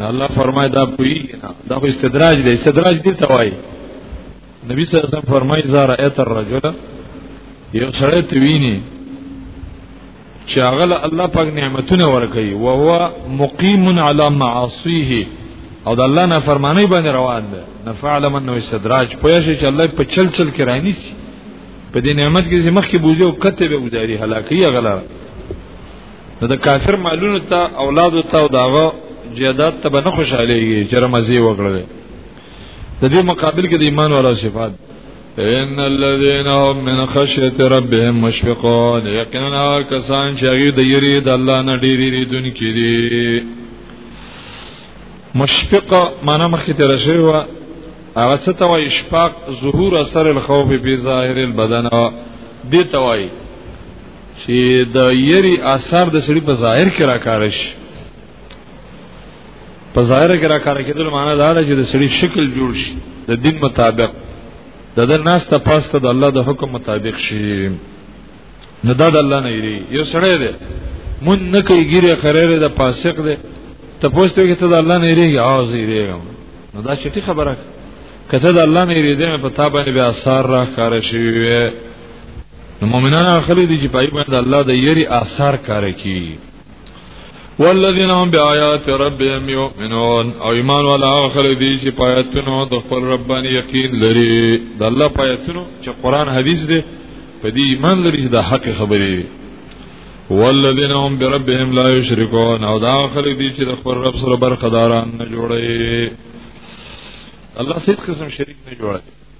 الله فرمای دا پوی نه دا خو استدراج دی استدراج دی توای نبی صلی الله علیه وسلم فرمای زار ایت الرجل یو سره ته ویني چې هغه الله پاک نعمتونه ورکړي او هو مقیم علی معاصیه او د الله نه فرمانی باندې روان ده نفعل من نو استدراج پوه شي چې الله په چل چل کې رانی سي په دې نعمت کې مخ کې بوزي او کته به گزاري هلاکي غلره نو د کافر مالونو ته اولادو ته او داغه جیادات ته به نه خوشالېږي چې رمزي وکړل د دې مقابل کې د ایمان والا صفات ان الذين هم من خشيه ربهم مشفقون یقینا کسان چې هغه د یری د الله نه ډېری ریدون کړي مشفق معنا مخکې تر شوی و هغه څه ته وایي اشفاق ظهور اثر الخوف په ظاهر البدن دي ته وایي چې د یری آثار د سړي په ظاهر کې راکار شي په ظاهر کې راکار کېدل معنی دا ده چې د سړي شکل جوړ شي د دین مطابق د د ناس ته پاسته د الله د حکم مطابق شي نه دا د الله نه یری یو سړی دی مون نه کوي ګیره خرره د فاسق دی ته پوښتنه کوي ته د الله نه یری او زه یری نو دا چټي خبره کته د الله نه یری دې په تابانه به اثر را کار شي نو مؤمنان اخلي دي چې پای باندې الله د یری آثار کار کوي والذین هم بیاات ربهم یؤمنون او ایمان والا اخلي دي چې پایتونو د خپل رب باندې یقین لري د الله پایتونو چې قران حدیث دي په دې ایمان لري چې د حق خبرې والذین هم بربهم لا یشرکون او دا اخلي دي چې د خپل رب سره برخداران نه جوړي الله سید قسم شریک نه جوړي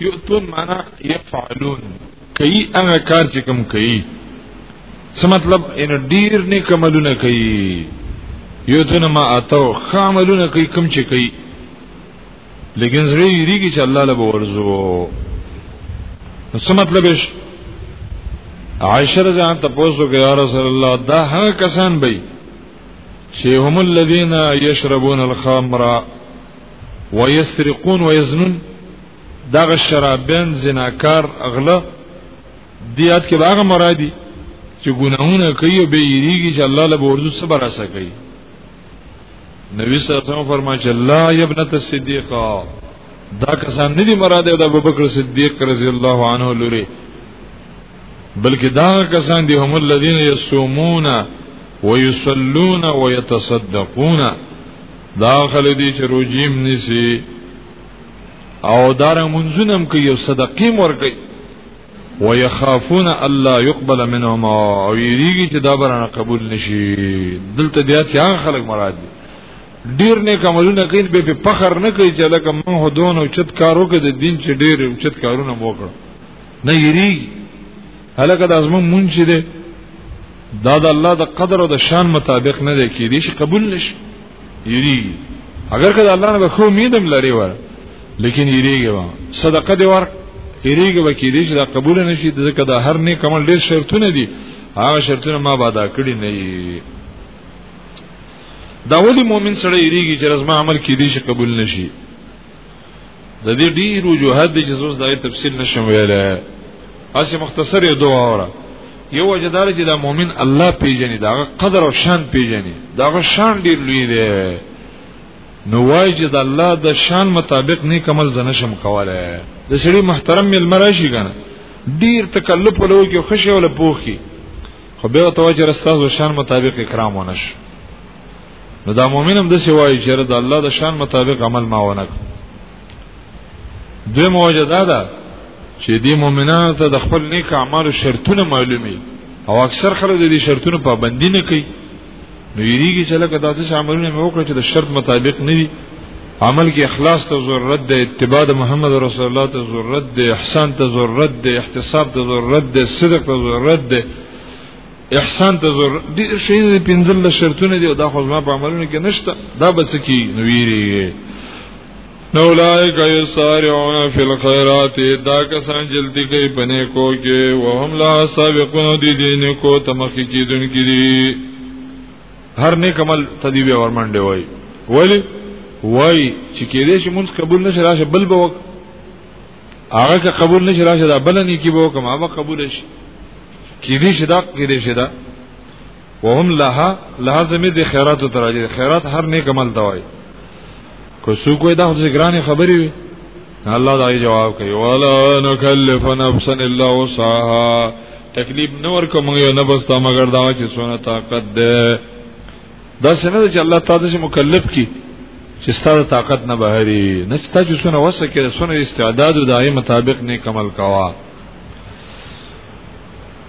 یؤتون معنا یفعلون کوي هغه کار چې کوم کوي څه مطلب ان ډیر نیک عملونه کوي یؤتون ما اتو خاملونه کوي کوم چې کوي لیکن زړه یې ریږي چې الله له ورزو څه مطلب یې عائشہ رضی الله عنها تاسو کې یا رسول الله دا هغه کسان به چې هم الذين يشربون الخمر ويسرقون ويزنون دغه شرابین زناکار اغله دیات کې باغه مرادي چې ګناهونه کوي او به یریږي چې الله له ورته صبر اسه کوي نبی صلی الله علیه وسلم فرمایي چې لا ابنه الصدیق دا کسان نه دي مراد او د ابوبکر صدیق رضی الله عنه لوري بلکې دا کسان دي هم الذين يصومون ويصلون ويتصدقون دا خل دي چې روجیم نسی او دار منځونم کوي او صدقې مور کوي ويخافون الله يقبل منهم او یریږي چې دا برانه قبول نشي دلته بیا څنګه خلک مراد دي ډیر نه کومونه کوي به په فخر نه کوي چې لکه موږ دونه چت کارو کې د دین چې ډیر چت کارونه وکړو نه یریږي هلکه د ازمن مونږ چې ده دا د الله د قدر او د شان مطابق نه دی کې دي چې قبول نشي یری اگر کله الله نه خو امیدم لري ور لیکن یریږي وا صدقه دی ور یریږي و کې دي چې دا قبول نشي ځکه دا هر نیک عمل ډیر شرطونه دي هغه شرطونه ما بادا کړی نه یي دا ولي مؤمن سره یریږي چې رزما عمل کې دي چې قبول نشي د دې ډیر وجوهات دي چې زوس د تفصیل نشم ویلای اسی مختصر یو دوه اوره یو وجدار چې دا مؤمن الله پیژني دا قدر او شان پیژني دا شان ډیر لوی دی نو وای چې د الله د شان مطابق نیک عمل زنه شم کوله د سړي محترم مل مراشي کنه ډیر تکلف ولو کې خوشي ولا پوخي خو به توجه رسته شان مطابق اکرام ونش نو دا مؤمن هم د سی وایي چې د الله د شان مطابق عمل ما ونه دوی موجه دا ده چې دی مؤمنانو ته د خپل نیک اعمالو شرطونه معلومي او اکثر خلک د دې شرطونو پابندي نه کوي نو یریږي چې لکه داسې عملونه مې وکړ چې د شرط مطابق نه وي عمل کې اخلاص ته ضرورت ده اتباع د محمد رسول الله ته ضرورت ده احسان ته ضرورت ده احتساب ته ضرورت ده صدق ته ضرورت ده احسان ته زور دي شي دي پنځل شرطونه دي دا خو ما په عملونو کې نشته دا بس کی نو ویریږي نو لایک یسارعون فی الخيرات دا کسان جلتی کوي پنه کو کې وهم لا سابقون دي دین کو تمخی کیدون کی دي هر نیک عمل تدیب ورمنډه وای ولی وای چې کېدې شي مونږ قبول نشه راشه بل به وک هغه که قبول نشي راشه دا بل نه کی به کوم هغه قبول شي کی دې شدا کی دې شدا وهم لها لها زمي د خیرات تر راځي خیرات هر نیک عمل دوای کو سو کوی دا خو ګران خبرې وي الله دا جواب کوي ولا نکلف نفسا الا وسعها تکلیف نور کوم یو نفس ته مگر دا چې سونه طاقت ده دا څنګه چې الله تعالی چې مکلف کی چې ستاسو طاقت نه بهري نه چې تاسو سونه وسه کې سونه استعداد او دای مطابق نه کمل کوا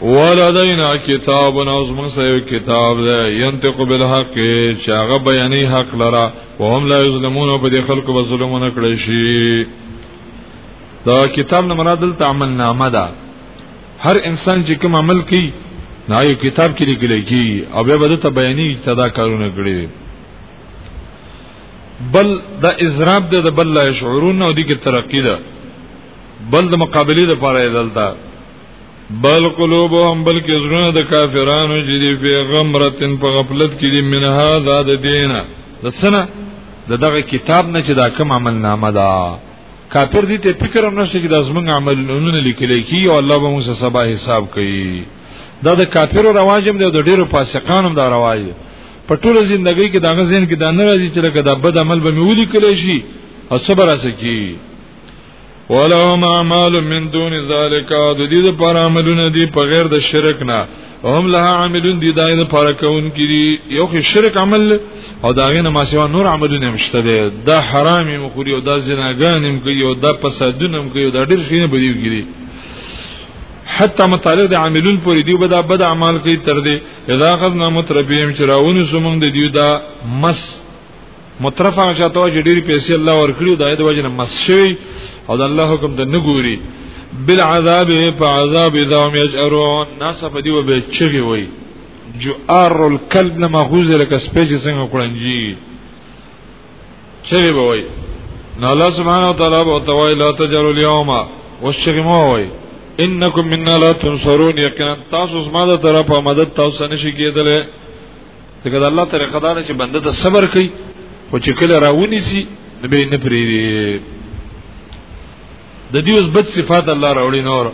ولدینا کتاب نوز من سیو کتاب ده ینطق بالحق چې هغه بیانې حق لرا وهم لا یظلمون په دې خلکو به ظلمونه کړی شي دا کتاب نه مراد دلته عمل نامه ده هر انسان چې کوم عمل کوي نو یو کتاب کې لیکل کی او به بده ته بیانې ابتدا کارونه کړی بل د اضراب د بل لا شعورون او دي کې ترقی ده بل د مقابله د پاره دلته بل قلوبهم بلکې زړونه د کافرانو چې دی په غمرتن په غفلت کې دي من هاذا د دینه د سنه د دغه کتاب نه چې دا کوم عمل نامه ده کافر دي ته فکر هم نشته چې د زمنګ عملونه لیکل کی او الله به موږ سبا حساب کوي دا د کافرو رواج هم دی د ډیرو فاسقانو هم دا رواج دی په ټوله ژوندۍ کې دا غزين کې دا نه راځي چې لکه دا بد عمل به میولي کړی شي او صبر اسکی ولهم اعمال من دون ذالک د دې لپاره عملونه دي په غیر د شرک نه هم لها عاملون دي دای د پاره کون کړي یو خې شرک عمل او داغه نه ما سیوا نور عملونه مشته ده دا حرام هم خوري او دا زناګان هم کوي او دا فسادونه هم کوي دا ډېر شي نه بدیو کړي حتی متعلق د عاملون پورې دی بدا بد اعمال کوي تر دې اذا غزنا متربیم چراون سومن د دیو دا مس مترف هغه چاته وایي چې ډېری پیسې الله ورکړي دا د وجه نه مسشي او د الله حکم ته نه ګوري بالعذاب په عذاب اذا هم يجرون ناس په دې وبې چغي وایي جؤار الكلب نه ماخوذ لکه سپېج څنګه کړنجي چغي به وایي نو الله سبحانه وتعالى به توای لا تجروا اليوم والشغي مو وایي انکم منا لا تنصرون یقینا تاسو زما د طرفه مدد تاسو نشي کېدلی دغه د الله طریقه دا چې بنده ته صبر کوي خو چې کله راونی سي نو به نه پری د دې اوس بد صفات الله راوړي نور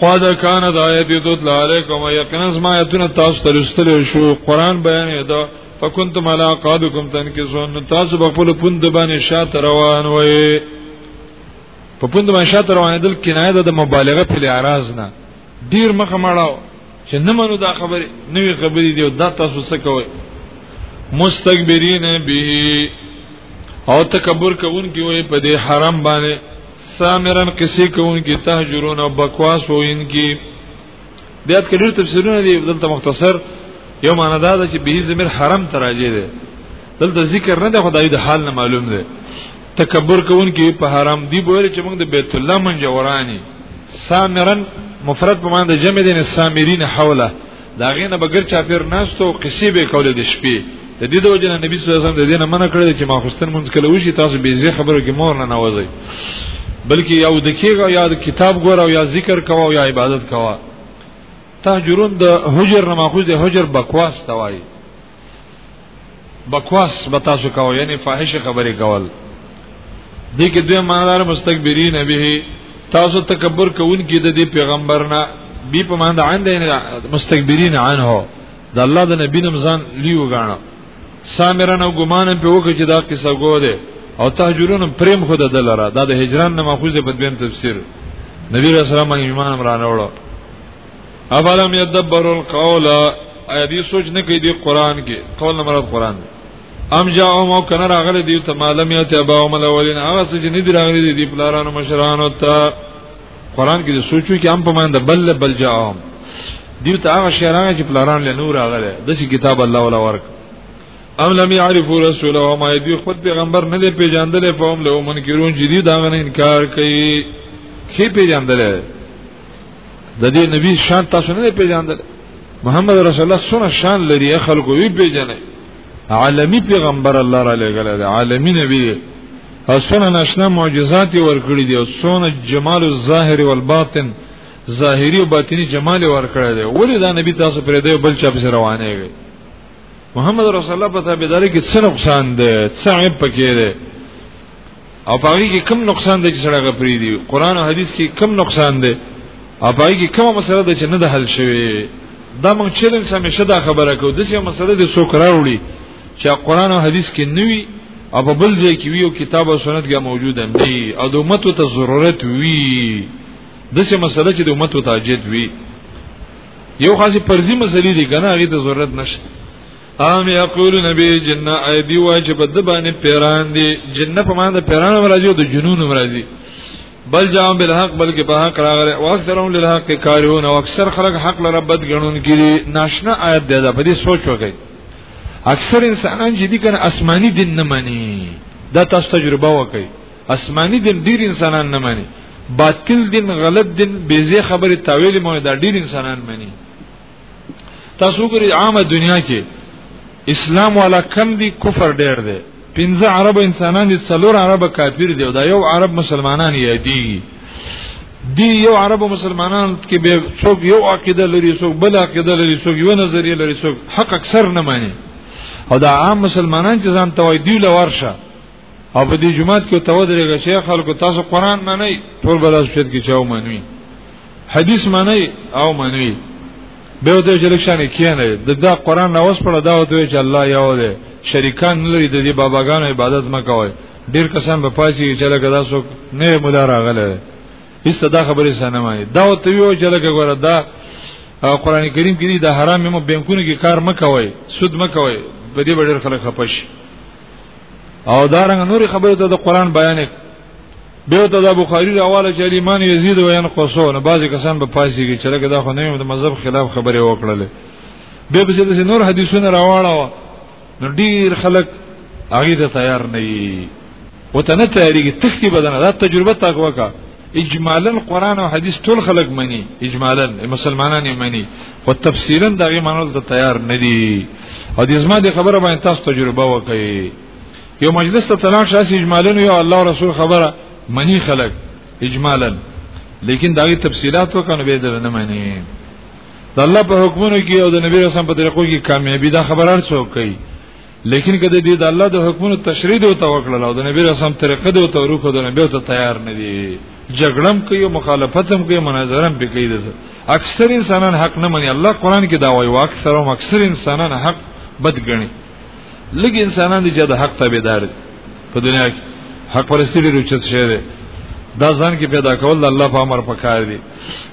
قد کان د آیت دوت علیکم یقینا ما ایتونه تاسو ته رسل شو قران بیان دا فکنتم علی قادکم تنکسون تاسو په خپل پوند باندې شاته روان وای په پوند باندې شاته روان دل کنایه د مبالغه په اعتراض نه ډیر مخه مړاو چې نه منو دا خبره نوې خبرې دی او دا تاسو څه کوئ مستكبرین به او تکبر کوونکی وي په دې حرام باندې سامرن کسی کوونکی تهجرون او بکواس وینکی دیات کډیر تفسیرونه دي دلته مختصر یو معنا دا ده چې به زمير حرام تراجه ده دلته ذکر نه ده خدای د حال نه معلوم ده تکبر کوونکی په حرام دی بوله چې موږ د بیت الله منځ ورانی سامرن مفرد په معنی د جمع دین سامرین حوله دا غینه بغیر چا پیر ناستو قصې به کولې د شپې د دې د وجه نبی صلی الله علیه وسلم د دینه منع کړی چې ما خوستن مونږ کله وشي تاسو به زی خبرو کې مور نه نوځي بلکې یو د کېګه یا د کتاب ګور او یا ذکر کوا او یا عبادت کوا تهجرون د هجر نه ماخوذ د هجر بکواس توای بکواس بتا سو کاو یعنی فاحشه خبرې کول دې کې دوی ماندار مستكبرین به تاسو تکبر کوونکې د دې پیغمبر نه بي په ماند عند مستكبرین عنه د الله د نبی نمزان لیو غاڼه سامرن او ګمان په وکړي چې دا قصه ګوره او تهجرون پریم خود د لره دا د هجران نه ماخوذ په دویم تفسیر نبی رسول الله ایمان امرانه وړو افلم يدبر القول اي دي سوچ نه کوي دي قران کې قول نه مراد قران دی ام جاءو مو کنه راغلي دي ته معلوم يته ابا او ملولين هغه څه جن دي راغلي دي دي پلارانو مشرانو ته قران کې سوچو کې ام په مان د بل بل جاءو دي ته هغه شعرانه چې پلاران له نور راغله د کتاب الله ولا ورک ام لم يعرفوا رسوله ما يدي خود پیغمبر نه دی پیژندل په هم له منکرون جدي دا غن انکار کوي شي پیژندل د دې نبی شان تاسو نه پیژاندل محمد رسول الله سونه شان لري خلکو یې پیژنې عالمی پیغمبر الله را لګل دی عالمی نبی او سونه نشنا معجزات ورکړي دي او سونه جمال الظاهر والباطن ظاهری او باطنی جمال ورکړي دي ولې دا نبی تاسو پرې دی بل چا په روانه وي محمد رسول الله په تابعداري کې څه نقصان دی څه عیب پکې دی او پاګه کې کم نقصان دی چې سره غپری دی قران او حدیث کې کم نقصان دی او پاګه کې کومه مسله ده چې نه د حل شوی دا موږ چیلنج همیشه دا خبره کوو د څه مسله د څوک راوړي چې قران او حدیث کې نوي او په بل ځای کې ویو کتاب او سنت کې موجود هم دي او د امت ته ضرورت وي د څه مسله چې د امت ته اجد وي یو خاصه پرځي مسلې دي کنه هغه ته ضرورت نشته ام یقولون بی جنہ ای دی وای چې بد باندې پیران دي جنہ په معنی پیران راځي او د جنون راځي بل جام بالحق بلکې په حق راغره او اکثرون للحق کارون او اکثر خلک حق لره بد غنون کړي ناشنا آیت دی دا په دې سوچ وکړي اکثر انسانان چې دي کنه آسماني دین نه مانی دا تاسو تجربه وکړي آسماني دین ډیر انسانان نه مانی باطل دین غلط دین بیزه خبره تاویل مو دا ډیر انسانان مانی تاسو ګورئ عامه دنیا کې اسلام والا کم دي کفر ډېر دی پنځه عرب انسانان دي څلور عرب کافر دي او دا یو عرب مسلمانان یې دي دی یو عرب مسلمانان کې به څوک یو عقیده لري څوک بل عقیده لري څوک یو نظریه لري څوک حق اکثر نه مانی او دا عام مسلمانان چې ځان توای دی لورشه او په دې جمعات کې ته ودرېږه چې خلکو تاسو قران منئ ټول به تاسو شت کې چاو منوي حدیث منئ او منوي به ته چې لښانه کینې د دا قران نو وسپړه دا وته چې الله یو دی شریکان نه لري د دې باباګانو عبادت مکوئ ډیر کسان په پاسي چې لکه تاسو نه مولا راغله هیڅ دا خبره سنه مانی دا وته ویو چې لکه ګوره دا قران کریم کې دا حرام مو بانکونو کې کار مکوئ سود مکوئ په دې ډېر خلک خپش او دارنګ نوري خبره ته د قران بیان به ته د بخاری راواله چې ایمان یزيد و ین قصو نه بعضی کسان په پاسي کې چې لکه دا خو نه د مذهب خلاف خبره وکړله به په څه نور حدیثونه راواړه نو ډیر خلک هغه ته تیار نه وي وته نه تیاریږي تختی بدن دا تجربه تاکو کا اجمالا قران او حدیث ټول خلق مني اجمالا مسلمانان یې مني خو تفصیلا دا غي منل ته تیار نه دي او د زما د خبره باندې تاسو تجربه وکړئ یو مجلس ته تلان شاس اجمالا یو الله رسول خبره مني خلق اجمالا لیکن دا غي تفصيلات وکنه به نه مني د الله په حکمونو کې او د نبی رسول په طریقو کې کامیابی دا خبره هر څوک کوي لیکن کده دې د الله د حکمونو تشریح دی او توکل او د نبی رسام طریقه دی او توروخ د نبی ته تیار نه دی جګړم کوي مخالفت هم کوي مناظره هم کوي د اکثر انسانان حق نه مني الله قران کې دا وایي واکثر هم اکثر انسانان حق بد ګڼي لږ انسانان دي چې د حق تابعدار دي په دنیا کې حق پرستی ډیر اوچت شوی دی دا ځان کې پیدا کول د الله په امر پکار دی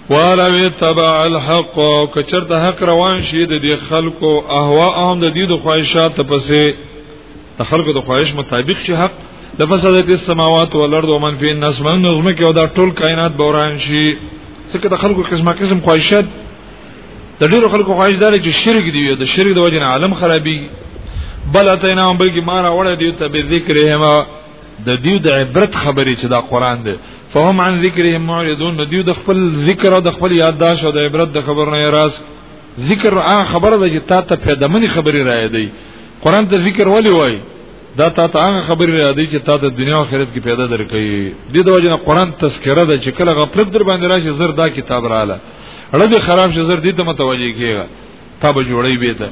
ولو تبع الحق کچرته حق روان شي د دې خلکو اهوا هم د دې د خواهشات پسې د خلکو د خواهش مطابق شي حق د فسادت السماوات والارض ومن فی الناس من نظم کې او دا ټول کائنات بوران شي څکه د خلکو قسمه قسم خواهشات د ډیرو خلکو خواهش دار چې شرک دی د شرک د وجه عالم خرابي بل اتینا هم بلکې مارا وړه دی ته به ذکر هما د دیو د عبرت خبرې چې دا قران دی فهم عن ذکرهم معرضون د دیو د خپل ذکر او د خپل یادداشت او د عبرت د خبر نه راز ذکر هغه خبره ده چې تا ته پیدمنې خبرې راي دی قران ته ذکر ولي وای دا تا ته هغه خبرې راي دی چې تا ته دنیا او آخرت کې پیدا درکې د دې وجه نه قران تذکره ده چې کله غفلت در باندې راشي زر دا کتاب رااله اړه خراب شي زر دې ته متوجي کیږي تا به جوړې به ته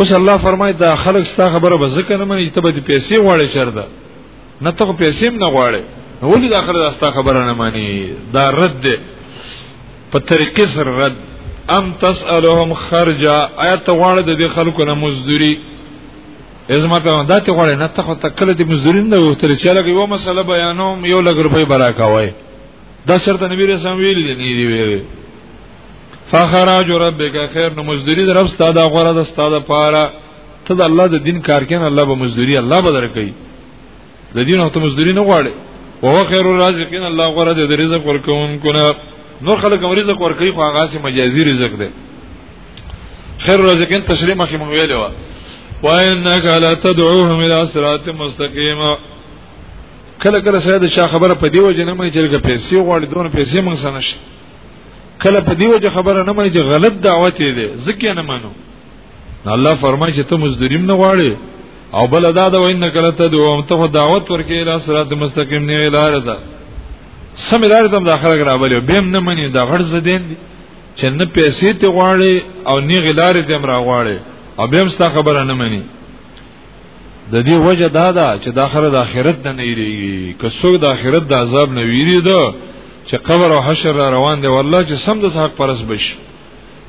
اوس الله فرمای دا خلک ستا خبره به ځکه نه مني چې ته به پیسې غواړې چرده نه ته پیسې هم نه غواړې ولې دا خلک ستا خبره نه مانی دا رد ده په طریقې سره رد ام تسالهم خرجا آیت غواړي د دې خلکو نه مزدوري ازما ته دا ته غواړي نه ته خو تکل دې مزدوري نه وته چې لګي و مسله بیانوم یو لګ روپۍ برا کاوي دا شرط نبی رسول ویل دی نه دی ویل فخراج ربک خیر نو مزدوری در رب ستاد غره د ستاد پاره ته د الله د دین کار کین الله به مزدوری الله به درکې د دین وخت مزدوری نه غواړي او هو خیر الرازقین الله غره د رزق ورکون کنه نور خلک هم رزق ورکې خو هغه سي مجازي رزق ده خیر الرازقین تشریح مخې مونږ ویلې و وانک لا تدعوهم الى صراط مستقیم کله کله سره د شا خبره په دی وجه نه مې چې پیسې غواړي دونه پیسې مونږ سره نشي کله په دی وجه خبره نه مانی چې غلط دعوت دی زکه نه مانو الله فرمایي چې ته مزدوریم نه غواړي او بل ادا دا وین کله ته دوه ته دعوت ورکې اله صراط مستقیم نه اله ده سم لار ته داخله غرابلی به نه منی دا غړ زدين دي چې نه پیسې ته غواړي او نه غلارې ته امر غواړي او به هم ستا خبره نه مني د دې وجه دا ده چې د آخرت د آخرت نه ویریږي که څوک د آخرت د عذاب نه ویری ده چې قبر او حشر را روان دی والله چې سم د حق پرس بش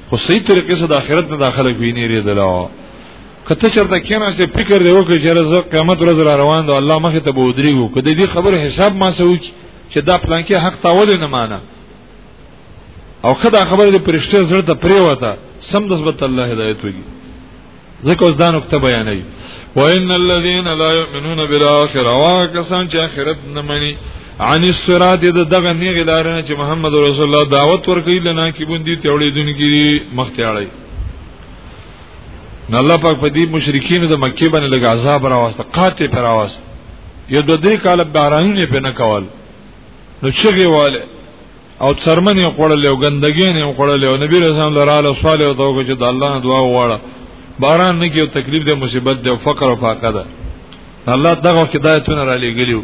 خو صحیح طریقې سره د آخرت نه داخله ویني لري دلا کته چرته کینه سه فکر دی وکړي چې رزق قیامت ورځ را روان دی الله مخه ته بودريګو کله دې خبر حساب ما سوچ چې دا پلان کې حق تاول نه معنا او کدا خبره د پرشته زړه ته پریوته سم د سبت الله هدایت وږي ځکه اوس دا نقطه بیانوي وان الذين لا يؤمنون بالاخره وا کسان چې اخرت نه مني عن الصراط د دغه نیغه لارنه چې محمد رسول الله دعوت ورکړي لنا کې بوندي تیوړې دونکي مختیاړي نو الله پاک په دې مشرکین د مکه باندې لګ عذاب راوسته قاتې پر راوسته یو د دې کال بارانونه په نه کول نو چغي واله او څرمن یې خوړلې او ګندګي نه یې خوړلې او نبی رسول الله لراله صالح او توګه چې د الله نه دعا وغواړه باران نه کیو تکلیف دی مصیبت دی او فقر او فاقه ده الله دغه کې دایتونه را لګلیو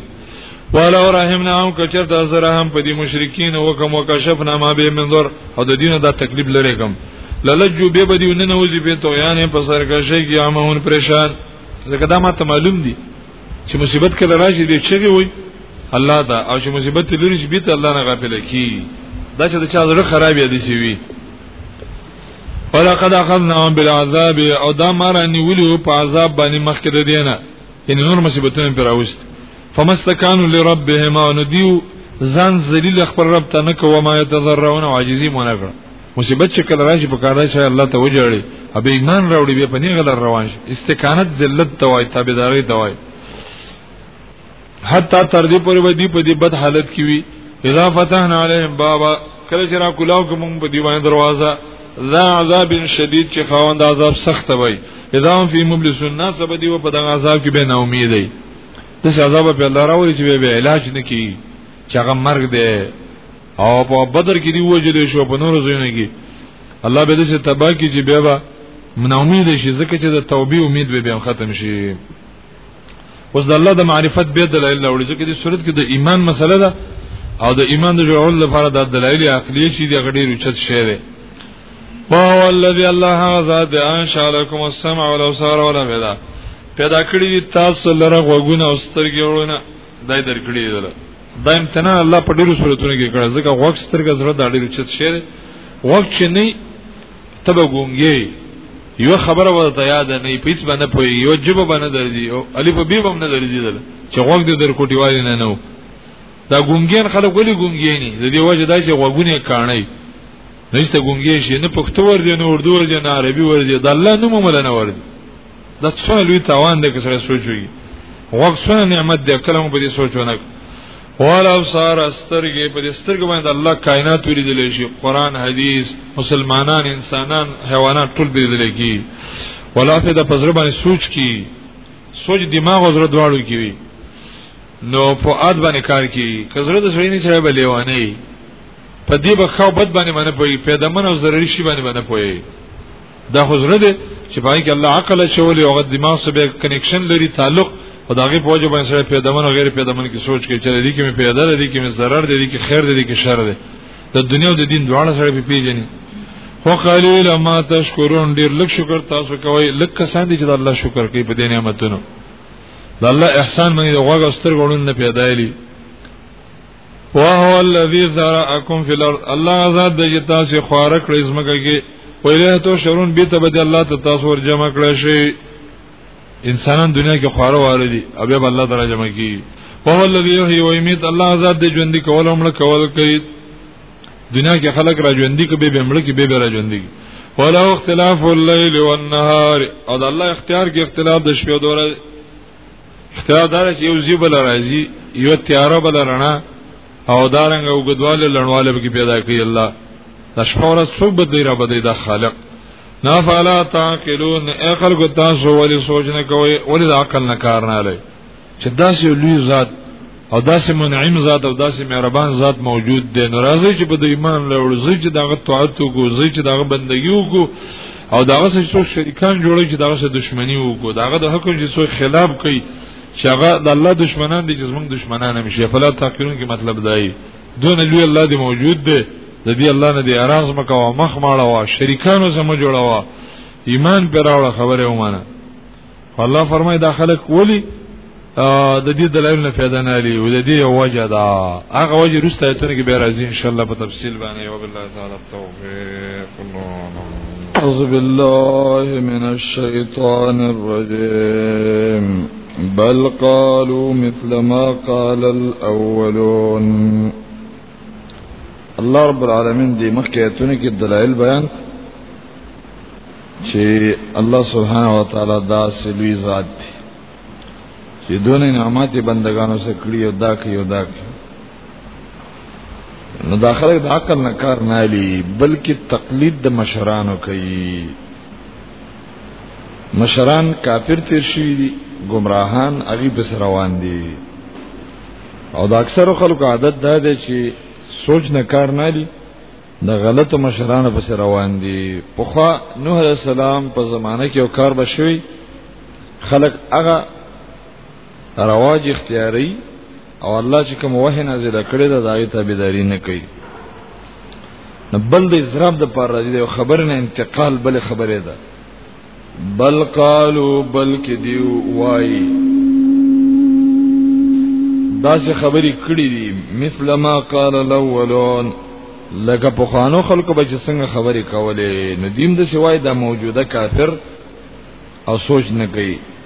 والا رحمنا هم کچر د زره هم په دې مشرکین او کوم وکشفنا ما به منظر او د دینه دا تکلیف لري کوم للجو به بدیونه نوځي په تو یانه په سرکشه کې عامون پریشان زکه دا ما ته معلوم دي چې مصیبت کله راشي دې چغي وي الله دا او چې مصیبت لري شي بیت الله نه غافل کی دا چې د چا زړه خراب یادي شي وي ولقد اخذنا بالعذاب او دا مار نیولیو په عذاب باندې مخکې د دینه ان نور مصیبتونه پر اوست فمستکانوا لربهم ندیو ځان ذلیل خپل رب ته نه کوه ما یتذرعون عاجزی مونږ مصیبت چې کله راشي په کار راشي الله ته وجړي ابي ایمان راوړي به په نیغه لار روان شي استقامت ذلت توای تابعداري توای حتی تر دې پورې به دی په دې بد حالت کې وي اذا فتحنا عليهم بابا کله چې را کولاو کوم په دی باندې دروازه ذا عذاب شدید چې خاوند عذاب سخت وي اذا هم فی مبلسون ناس به دی په دغه عذاب کې به نا امید دی دغه عذاب په الله راوړي چې به علاج نه کی چې هغه مرګ دی او په بدر کې دی وجلې شو په نور ځینې کې الله به دې تبا کې چې بیا به من امید شي ځکه چې د توبې امید به بیا ختم شي اوس د الله د معرفت به دلایل راوړي ځکه دې صورت کې د ایمان مسله ده او د ایمان د جوړولو لپاره د دلایل عقلي شي د غډې رچت شي ده وهو الذي الله ذات انشاء لكم السمع والابصار والافئده پیدا کړی تاسو لره غوګونه او سترګې ورونه دای درکړي دله دا امتنان الله په ډیرو صورتونو کې کړه ځکه وخت سترګه زړه د ډیرو چت شعر وخت چې نه تبه ګونګي یو خبره ورته یاد نه پیس باندې پوي یو جبه باندې درځي او الف به هم نه درځي دل چې وخت د در کوټي والی نه نو دا ګونګین خلک ولي ګونګي نه د دې وجه دا چې وګونه کانای نشته ګونګي شي نه پښتو ورځي نه اردو ورځي نه عربي ورځي د الله نوم مل نه ورځي دا څونه لوی تاوان دی که سره سوچوي وخت څونه نعمت دی کله مو په دې سوچونه والا ابصار استرګې په دې سترګې باندې الله کائنات ولیدل شي قران حدیث مسلمانان انسانان حیوانات ټول ولیدل کی ولا فی د پزره باندې سوچ کی سوچ دماغ او زړه دواړو کی وی نو په اد باندې کار کی کزره د سړی نه چره به لیوانه په دې بخاو بد باندې باندې پوي پیدا من او ضروري شي باندې باندې پوي دا خو زړه دی چې پای کې الله عقل شولې او غد دماغ سره کنیکشن لري تعلق او داغه په وجه باندې سره پیدامن او غیر پیدامن کې سوچ کوي چې دې کې مې پیدا لري کې مې ضرر دي کې خیر دي کې شر دي د دنیا او د دین دواړه سره په پیژني خو قلیل ما تشکرون ډیر لک شکر تاسو کوي لک کسان دي چې د الله شکر کوي په دې نعمتونو د الله احسان باندې د غوږ سترګړون نه پیدایلی وهو الذي ذرأكم في الارض الله آزاد دی تاسو خواره کړی زمګه کې ویله تو شرون بیت بد الله ته تاسو ور جمع کړی شي انسانان دنیا کې خواره واره دي او به الله تعالی جمع کی وهو الذي يحيي ويميت الله آزاد دی ژوند کول او مړ کول کوي دنیا کې خلک را ژوند کې به مړ کې به را ژوند کې ولو اختلاف الليل والنهار او د الله اختیار کې اختلاف د شپې او د ورځې اختلاف دار چې یو زیبل راځي یو تیار بل رڼا او دارنګ او غدواله لړواله به پیدا کوي الله د شپه ورځ څوک بدلی را بدلی دا خالق نا فعلا تاکلون اخر کو تاسو ولی سوچ نه کوي ولی عقل نه کار نه لای چې داسې لوی ذات او داسې منعم ذات او داسې مهربان ذات موجود دی نو راځي چې په د ایمان له ورځي چې دغه طاعت وکړو ځي چې دغه بندگی وکړو او دغه څه څو شریکان جوړي چې دغه څه دښمنی وکړو دغه د حکم چې څو خلاف کوي چې هغه د الله دشمنان دي چې زمونږ دشمنان هم شي فلا تاقیرون کې مطلب دی دون لوی الله دی موجود دی د دې الله نه دی اراز مکو مخ ماړه وا شریکانو سم جوړوا ایمان پر راوړه خبره ومانه الله فرمای دا خلک ولی د دې دلایل نه فایده نه لري او د دې وجه دا هغه وجه رسته ایتونه کې به راځي ان شاء الله په تفصیل باندې او بالله تعالی التوفیق اعوذ بالله من الشیطان الرجیم بل قالوا مثل ما قال الاولون الله رب العالمین دې مخکې ایتونه کې دلایل بیان چې الله سبحانه و تعالی دا سلوی ذات دی چې دون نعمت بندگانو سره کړی او دا کوي او دا کوي نو دا خلک د عقل نه کار نه لي بلکې تقلید د مشرانو کوي مشران کافر تیر شوی دي گمراهان هغه بس روان دي او دا اکثر خلکو عادت دا دی چې سوچ نه کار نه لي د غلطو مشرانو پس روان دي په خوا نوح علیہ السلام په زمانه کې او کار بشوي خلق هغه رواج اختیاري او الله چې کوم وه نازل کړی دا دایي تابعداري نه کوي نو بل د اضراب د پر راځي خبر نه انتقال بل خبره ده بل قالو بلک دیو وای دا څه خبرې کړې دي مثل ما قال الاولون لکه په خانو خلکو به چې څنګه خبرې کولې ندیم د سوای دا موجوده کافر او سوچ نه کوي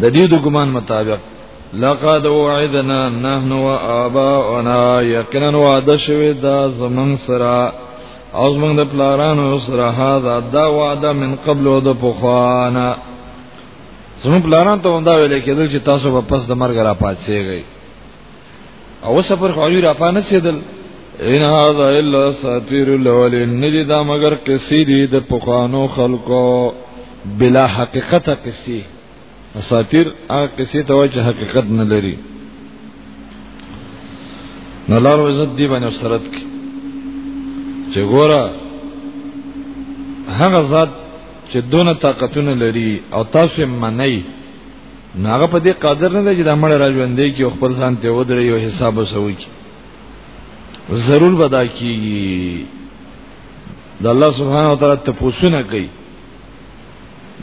د دې د ګمان مطابق لقد وعدنا نحن وآباؤنا یقینا وعده شوی دا زمون سره او زمون د پلارانو سره هاذا دا وعده من قبل د پخوانا زمون پلاران ته دا ویل کېدل چې تاسو په پس د مرګ را پاتېږئ او سفر خوری را پانه سیدل ان هذا الا ساتیر الاولین ندی دا مگر کسی دی د پخوانو خلقو بلا حقیقت کسی ساتیر هغه کسی ته وایي چې حقیقت نه لري نو لار عزت دی باندې سرت کی چې ګوره هغه ذات چې دونه طاقتونه لري او تاسو منئ ناغه په دې قادر نه دی چې د مړ را ژوندې کې خپل ځان ته ودرې او حساب وسوي ضرور ودا کیږي د الله سبحانه و تعالی تپوسونه کوي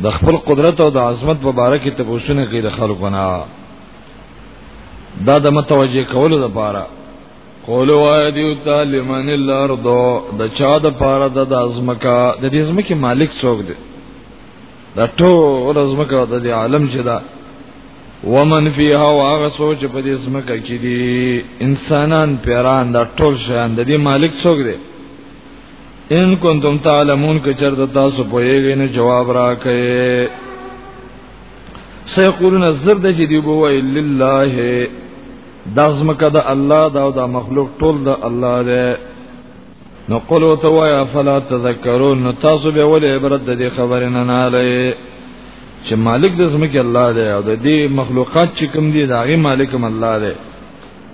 د خپل قدرت او د عظمت په باره کې تپوسونه کوي د خلکو نه دا د متوجه کولو لپاره قولو وادیو تعلمن الارض د چا د پاره د ازمکا د دې ازمکه مالک څوک دی دا ټول زمکه د دې عالم چې دا ومن فيها واغه سوچ په دې زمکه کې دي انسانان پیران دا ټول شیان د دې مالک څوک دی ان کنتم تعلمون که چرته تاسو پوهیږئ نه جواب راکئ سيقولون الزرد چې دی بو وای لله دا زمکه د الله دا او دا مخلوق ټول د الله دی نو قل او توایا فلا تذکرون نو تاسو به ولې عبرت د دې خبرې نه نه لې چې مالک د زمکه الله دی او د دې مخلوقات چې کوم دي دا غي مالک هم الله دی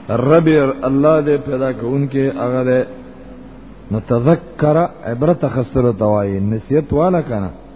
رب الله دې پیدا کوونکې هغه دی نو تذکر عبرت خسر توای نسیت والا کنه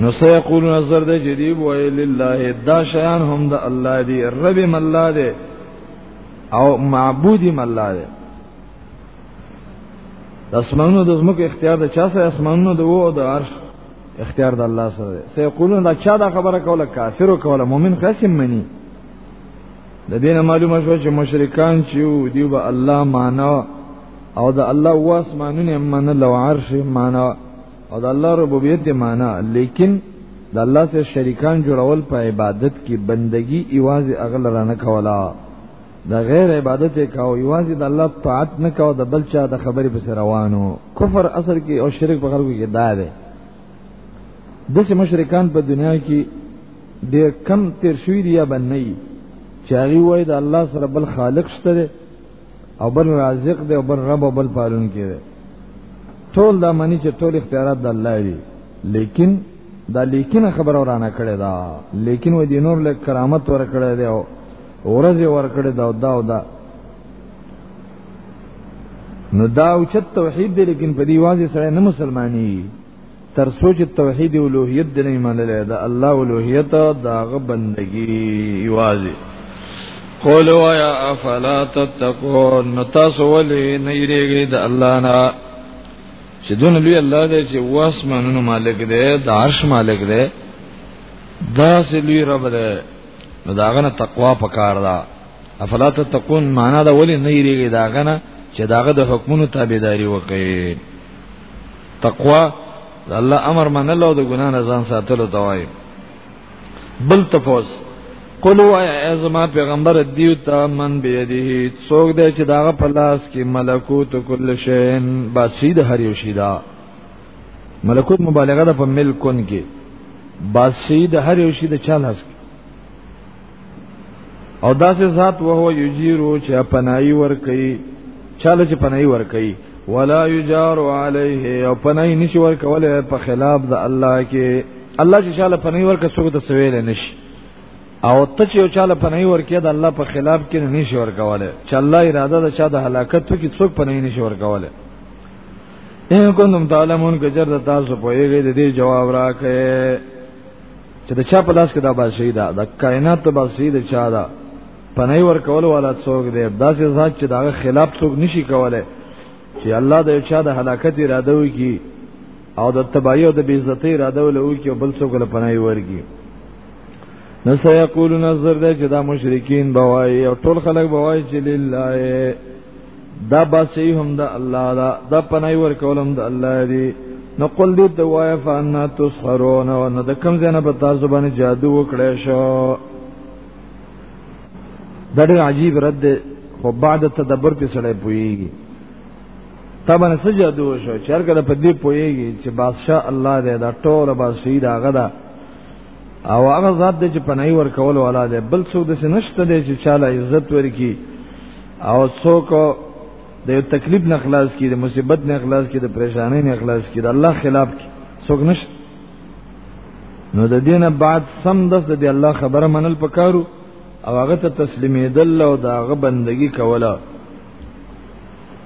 نو سيقول نظر دې چې دی وای لله دا شیان هم د الله دی رب هم الله دی او معبود هم الله دی اسمانونو د زمکو اختیار د چا سره اسمانونو د وو او د عرش اختیار د الله سره دی سيقولون دا چا دا خبره کوله کافر کوله مؤمن قسم منی د دینه معلومه شو چې مشرکان چې دی به الله معنا او د الله واس مانونه معنا لو عرش معنا او د الله ربوبیت معنا لیکن د الله سره شریکان جوړول په عبادت کې بندگی ایواز اغل رانه کولا د غیر عبادت کاو ایواز د الله طاعت نه کاو د بل چا د خبرې په روانو کفر اصل کې او شرک په خلکو کې دا دی دسه مشرکان په دنیا کې ډېر کم تیر شوی دی یا باندې چې هغه وای د الله سره بل خالق شته او بل رازق دی او بل رب او بل پالون کې دی ټول دا معنی چې ټول اختیارات د الله دی لیکن دا لیکن خبر ورانه کړی دا لیکن و دینور له کرامت ور کړی دی او ورځ ور کړی دا او دا او دا نو دا او چې توحید دی لیکن په دی واځي سره نه مسلمانی تر سوچ توحید اولوہیت دی نه منل دا الله اولوہیت دا غ بندگی واځي قولوا یا افلا تتقون نو تاسو ولې نه یریږئ د الله نه چې دون لوی الله دې چې واسمانونو مالک دې د عرش مالک دې دا سې لوی رب دې نو داغه نه تقوا پکار ده افلا تتقون معنا دا ولې نه یریږي دا غنه چې داغه د حکمونو تابعداري وکړي تقوا د الله امر منل او د ګنا نه ځان ساتلو ته وایي بل تفوس قلو ای زما پیغمبر دیو تا من بیده څوک دی چې داغه په لاس کې ملکوت کل شین باسید هر یو شیدا ملکوت مبالغه ده په ملکون کې باسید هر یو شیدا چا لاس کې او داسې ذات وهو یجیرو چې پناهي ور کوي چاله چې پناهي ور کوي ولا یجار علیه او پناهي نشي ور کوله په خلاف د الله کې الله چې چاله پناهي ور کوي څوک ته سویل نشي او ته چې چاله پناهي ور کوي د الله په خلاف کې نشي ور کوله چې الله اراده د چا د هلاکت کې څوک پناهي نشي ور کوله ان کوم تعلمون کجر د تاسو په یوه د دې جواب راکې چې د چا په لاس کې دا بادشاہي ده د کائنات ته بادشاہي د چا ده پنای ور کول والا څوک دی داسې ذات چې داغه خلاف څوک نشي کولای چې الله د چا د هلاکت اراده وکي او د تباہی او د بی عزتی اراده ولوکي او بل څوک له پنای ورګي نو سيقولون الزرد چې دا مشرکین بوای او ټول خلک بوای چې لله دا باسي هم د الله دا دا پنای ور کولم د الله دی نو قل دې ته وای فانا تسخرون او نو د کم زنه په تاسو باندې جادو وکړې شو دا ډېر عجیب رد دی خو بعد تدبر په سره پويږي طبعا سجادو شو چرګه په دې پويږي چې بادشاہ الله دې دا ټول باسي دا غدا او هغه ذات دې چې پناهي ورکول ولا دې بل څوک دې نشته دې چې چاله عزت ورکی او څوک د تکلیف نه خلاص کی د مصیبت نه خلاص کی د پریشانای نه خلاص کی د الله خلاف کی څوک نشته نو د دینه بعد سم دس د الله خبره منل پکارو او هغه ته تسلیمېدل او دا هغه بندگی کوله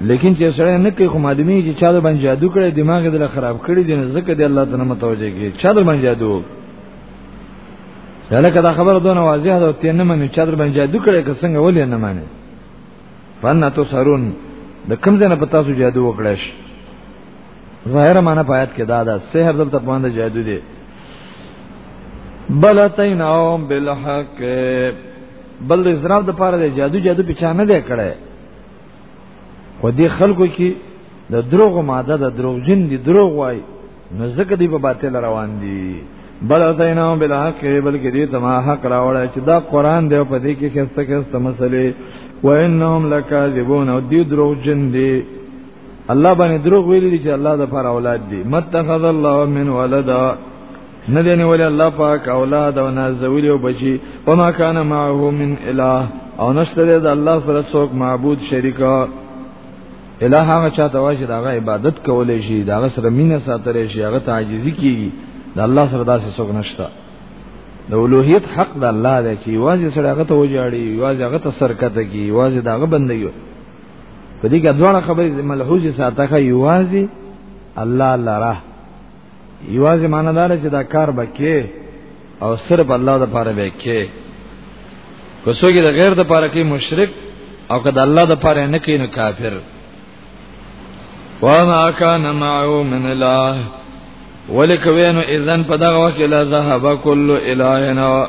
لیکن چې سره نه کوي خو معلومی چې چا د باندې جادو کړی دماغ یې دل خراب کړی دی نو ځکه دی الله تعالی متوجه کی چا د باندې جادو دلته دا خبره دونه واضح ده ته نه منې چا د باندې جادو کړی که څنګه ولې نه منې فن تو سرون د کوم ځای نه پتا سو جادو وکړش ظاهر معنا پایت کې دا ده سحر دلته باندې جادو دی بل تیناهم بالحق بل اسراف د پاره دی جادو جادو پچا نه دی کړی و دې خلکو کې د دروغ ماده د دروغ جن دي دروغ وای نو زکه دی په باطل روان دي بل اتینا بالحق بلکې دې ته ما حق راوړی چې دا قران دی په دې کې خسته خسته مسلې و انهم لکاذبون او دې دروغ جن دي الله باندې دروغ ویلي چې الله د پر اولاد دي متخذ الله من ولدا نه دی نیولې الله پاک اولاد او نازولي او بچي وما کان معه من اله او نشته د الله سره څوک معبود شریکا اله هغه چاته وایي چې دغه عبادت کولې شي دغه سره مینه ساتلې شي هغه تعجزي کیږي د الله سره داسې څوک نشته د اولوہیت حق د الله دی چې واځي سره هغه ته وجاړي واځي هغه ته سرکته کی واځي دغه بندي په دې کې ځوړه خبرې ملحوظ ساته کوي واځي الله لره یوازې معنی دار چې دا کار بکې او صرف الله د پاره بکې کوڅوګي د غیر د پاره کې مشرک او کله الله د پاره نه کې نو کافر وما كان معه من الله ولکوینو اذن په دغه وخت لا ذهب كل الهنا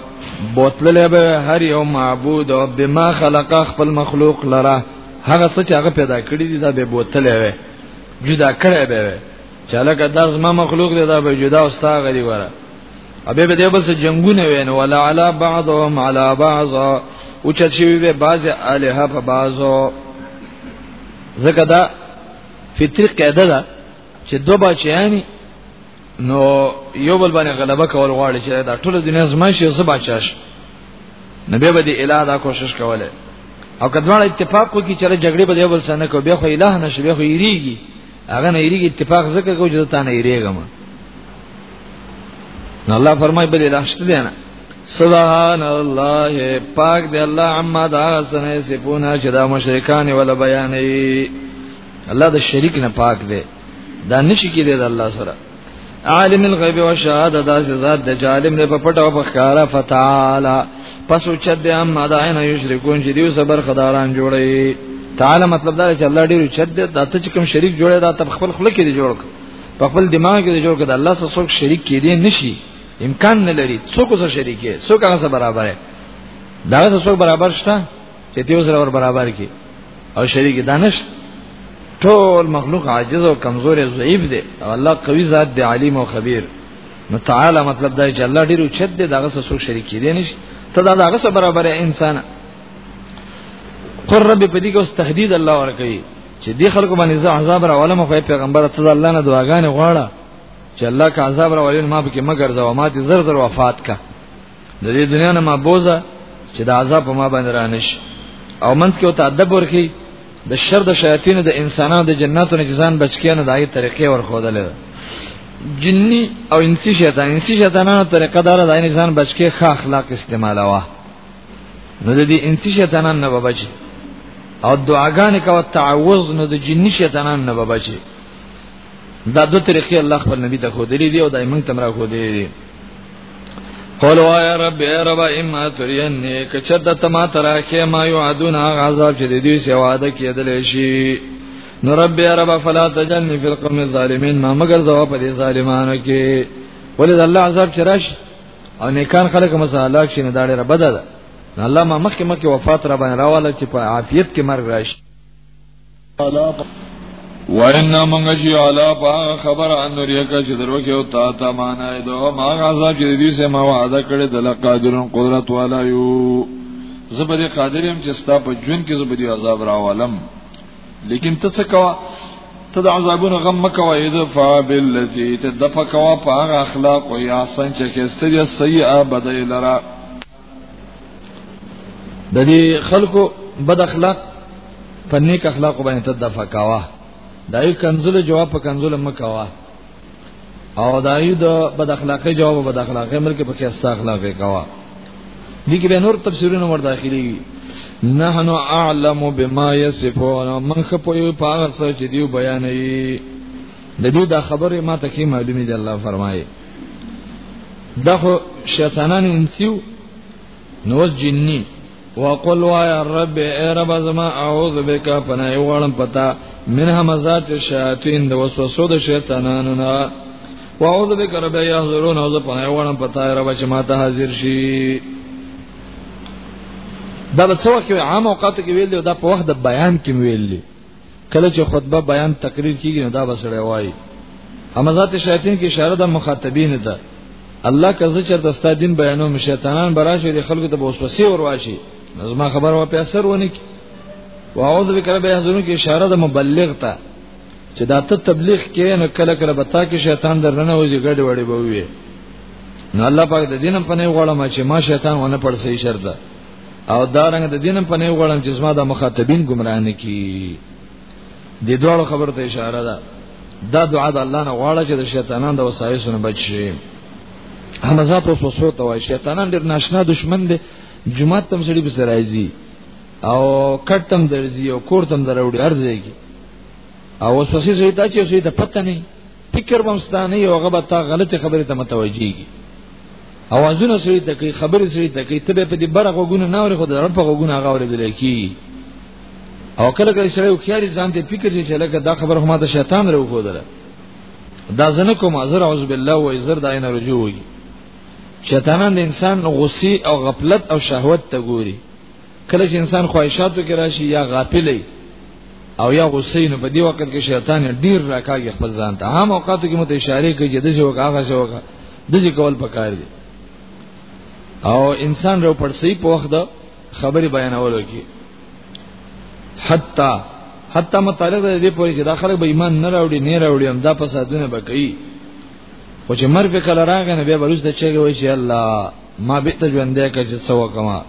بوتل به هر یو معبود او بما خلق خپل مخلوق لره هغه څه چې هغه پیدا کړی دی دا به بوتل وي جدا کړی به چالکه دا زما مخلوق دی دا به جدا او ستا غری وره ابه به دې بس جنگونه وین ولا علی بعضهم علی بعض او چې شی به بعض الها په بعضو زکه دا فطری قاعده ده چې دو بچیانی نو یو بل باندې غلبه کول غواړي چې دا ټول دنیا زما شي زه بچاش نبی به دې الہ دا کوشش کوله او کدوړ اتفاق وکړي چې جګړه به یو بل سره نه کوي به خو الہ نشي به خو یریږي هغه نه یریږي اتفاق زکه کو چې تا نه یریږم نو الله فرمای بل لاشت دی نه سبحان الله پاک دی الله عما دا سنه سپونه چې دا مشرکان ولا بیانې الله د شریک نه پاک دی دا نشي کېدی د الله سره عالم الغیب و شهادت دا ذات د عالم نه په پټه او په ښکارا فتعالا پس اوچت دی اما دا نه یشرکون چې دیو صبر خداران جوړي تعالی مطلب دا چې الله ډیر چت دی دا ته کوم شریک جوړه دا تب خپل خلک دی جوړ په خپل دماغ کې جوړ کړه الله سره څوک شریک کې دی نشي امکان نه لري څوک سره شریک کې څوک هغه برابر دی دا سره څوک برابر شته چې دیو سره ور برابر کی او شریک دانش ټول مخلوق عاجز او کمزور او ضعیف دی او الله قوی ذات دی علیم او خبیر نو تعالی مطلب دا چې الله ډیر اوچت دی داغه سره څوک شریک کیدی نشي ته دا داغه سره برابر انسان قر رب په دې کې اوس تهدید الله ورکوي چې دې خلکو باندې زه عذاب را ولم خو پیغمبر ته الله نه دعاګانې غواړه چې الله کا عذاب را ولین ما به کې مگر زو ما دې زر زر وفات کا د دې دنیا نه ما بوزه چې د عذاب په ما باندې رانش او منځ کې او تادب ورکی د شر د شیاطین د انسانانو د جناتو نه ځان بچکیانه دایي طریقې ورخودل جنی او انسی شیطان انسی شیطانانو طریقه دار د انسان بچکی ښه اخلاق استعمالوه نو د دې انسی شیطانان نه بچي او دعاګانې کوي تعوذ نو د جنی شیطانان نه بچي دا دوه طریقې الله خپل نبی ته خو دې دی او دای موږ تمرا خو دې دی قولوا یا رب یا رب اما ترینی کچد تما تراکه ما یعدون عذاب چې د دوی سوا ده کېدل شي نو رب یا رب فلا تجلنی فی القوم الظالمین ما مگر زوا په دې ظالمانو کې ولید الله عذاب چرش او نیکان خلک مسالک شي نه داړي رب ده الله ما مخکې مخکې وفات را باندې راواله چې په عافیت کې مرګ راشي واینا مونږ چې اعلی په خبر ان ریکا چې درو کې او تا تا معنی دا ما غزا چې دې سه ما وعده کړې د لقادرن قدرت والا یو زبر قادرم چې ستا په جون کې زبر عذاب راولم لیکن ته څه کوا ته د عذابونو غم مکوا اې د فابل لتی ته د فکوا په اخلاق او یا سن چې کې ستړي سیئه بدای لرا د دې خلکو بد اخلاق په نیک اخلاق باندې تدفع کاوه دا یو کنزل جواب په کنزل مکوا او دا یو د بد اخلاقی جواب بد اخلاقی ملک په کې است اخلاق کوا دي کې به نور تفسیرونه ور داخلي نحنو اعلم بما يصفون من خپوي پاغه څه چې دیو بیانې د دې دا خبره ما ته کې معلومه دي الله فرمایي دا خو شیطانان انسیو نو جننی وقل وایا رب ای رب زما اعوذ بک پنای وړم پتا من همزات الشیاطین د وسوسو د شیطانانو نه واعوذ بک رب یحضرون او زه پنای وړم پتا رب چې ما ته حاضر شي دا څه وخت عام اوقات کې ویل دا په وخت د بیان کې ویل دي کله چې خطبه بیان تقریر کیږي نو دا بسړی وایي همزات شیاطین کې اشاره د مخاطبین ده الله کزه چرته ستا دین بیانوم شیطانان براشي د خلکو ته بوسوسه ورواشي زما خبر و په اثر ونه کی واعوذ بک رب یحزنون کې اشاره د مبلغ ته چې دا ته تبلیغ کې نو کله کله بتا کې شیطان درنه وځي ګډ وړي به وي نو الله پاک د دینم په نه غواړم چې ما شیطان ونه پړسې شرط ده او دا رنګ د دینم په نه غوړم چې زما د مخاطبین گمراه نه کی د دوړو خبره ته اشاره ده دا دعا د الله نه غواړه چې د شیطانانو د وسایسو نه بچ شي همزه په وسوسو ته وای شیطانان ډیر ناشنا دشمن دي جمعه تم سړي به راځي او کټم درځي او کورتم دروړي ارزي او وسوسې سړي ته چې سړي ته پته نه فکر بمستانه یو غبطه غلطه خبره ته متوجيږي اوازونه سړي ته کوي خبرې سړي ته کوي ته به په دې برغه غوونه نه اوري خو د رب غوونه هغه اورېدل کی او کله کله سړي وکړي ځان ته فکر چې لکه دا خبره هم د شیطان راو خو دره دا زنه کوم ازر اعوذ بالله و ازر داینه رجوع وي شیطانان د انسان غصي او غفلت او شهوت ته ګوري کله چې انسان خواهشاتو کې راشي یا غافل وي او یا غصې نه په دې وخت کې شیطان ډیر راکاږي خپل ځان ته عام اوقاتو کې مت اشاره کوي چې دغه وکاغه شوکه دځي کول پکار دي او انسان رو پر صحیح په وخت د خبرې بیانولو کې حتا حتا متعلق د دې پورې کې دا خلک به ایمان نه راوړي نه راوړي هم دا فسادونه به کوي او چې مرګ کله راغی نه به ورسته چې وایي چې الله ما به ته ژوندې کړې چې څو کما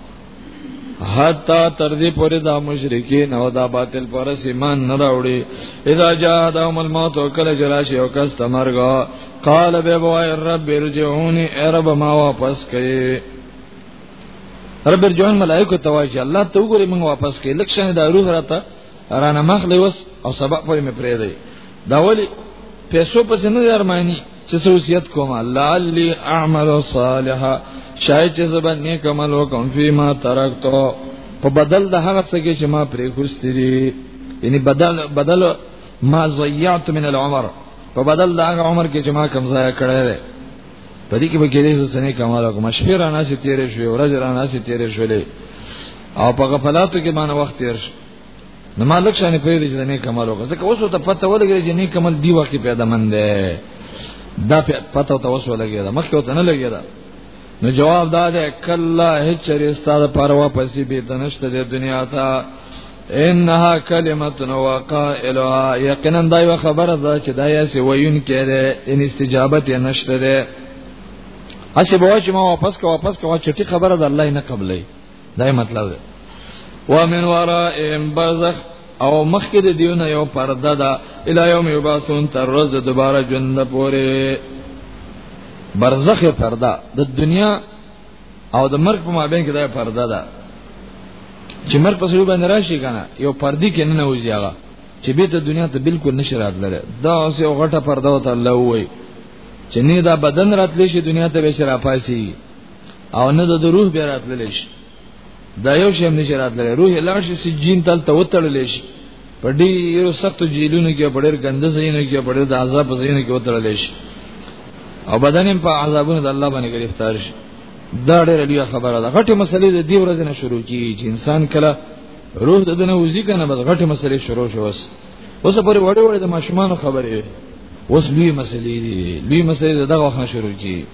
حتا تر دې پورې دا مشرکین او دا باطل پر ایمان نه راوړي اذا جاء دوم الموت وکل جراشی او کس تمرګ قال به وای رب ارجعوني رب ما واپس کړي رب ارجعون ملائکه تواشي الله ته وګوري موږ واپس کړي لکشن دا روح راته رانه مخلوس او سبق پرې مې پرې دی دا ولی پیسو پس نه درمانی چې سوسیت کوم لعلی اعمل صالحا شاید چې زبر نیک عمل وکم فيما ترکتو په بدل د هغه څه کې چې ما پرې خوستې دي یعنی بدل بدل ما ضيعت من العمر په بدل د هغه عمر کې چې ما کم ضایع کړی دی په دې کې به کې دې سنې کمال کوم شپې را نه سي تیرې شوې ورځ را نه سي تیرې شولې او په غفلاتو کې باندې وخت تیر شو نو مالک شانه پیری چې نیک عمل وکړه ځکه اوس ته پته ولګی چې نیک عمل دی وخت پیدا مند دی دا پته ته اوس ولګی دا مخکې ته نه لګی دا نو جواب دا ده کله هیڅ چیرې ستاره پر واپس به تنشته د دنیا ته انها کلمه وقائلها یقینا دا یو خبره ده چې دا یې سی ویون کړي ان استجابه یې نشته ده اسی به چې ما واپس کا واپس کا چټي خبره ده الله نه قبلې دا مطلب دی ومن ورائهم برزخ او مخکې د دیونه یو پرده ده الی یوم یبعثون تر ورځې دوباره ژوند پورې برزخ پرده د دنیا او د مرګ په مابین کې دا پرده ده چې مرګ په سړي باندې راشي کنه یو پردي کې نه وځي هغه چې به ته دنیا ته بالکل نشي راتللی دا اوس یو غټه پرده وته الله وای چې نه دا بدن راتلی شي دنیا ته به شرافاسي او نه د روح به راتللی شي دا یو شی هم نشي راتللی روح لاړ شي سجین تل ته وتړل شي په ډیرو سختو جیلونو کې په ډیر ګنده ځایونو کې په ډیر د عذاب ځایونو کې وتړل شي او بدن په عذابونو د الله باندې گرفتار شي دا ډېر لوی خبره ده غټه مسلې د دې ورځې نه شروع کیږي چې انسان کله روح د دنه وزي کنه بس غټه مسلې شروع شو اوس اوس پرې وړې وړې د ماشومان خبرې اوس لوی مسلې دي لوی مسلې دغه وخت شروع کیږي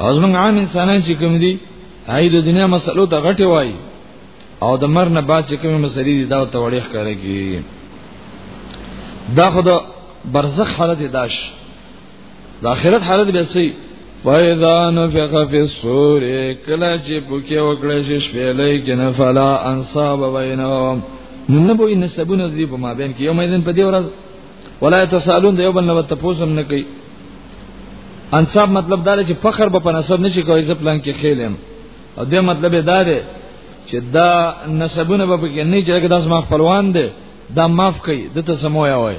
او زمونږ عام انسانان چې کوم دي هاي د دنیا مسلو ته غټي وای او د مر نه بعد چې کومه مسلې دي دا ته وړي ښکارې کی دا خو د برزخ حالت داش د آخرت حالت به سي فایذا نفخ فی الصور کله چې پوکې وکړې چې شپېلې کې نه فلا انصاب بینهم نن به نسبونه دې په مابین کې یو مېدن په دې ورځ ولا تسالون د یو بل نه تاسو نه کوي انصاب مطلب دا دی چې فخر به په نسب نشي کوي زه پلان کې خېلم او دې مطلب دا دی چې دا نسبونه به کې نه چې دا زما خپلوان دي دا معاف کوي د ته سمویا وای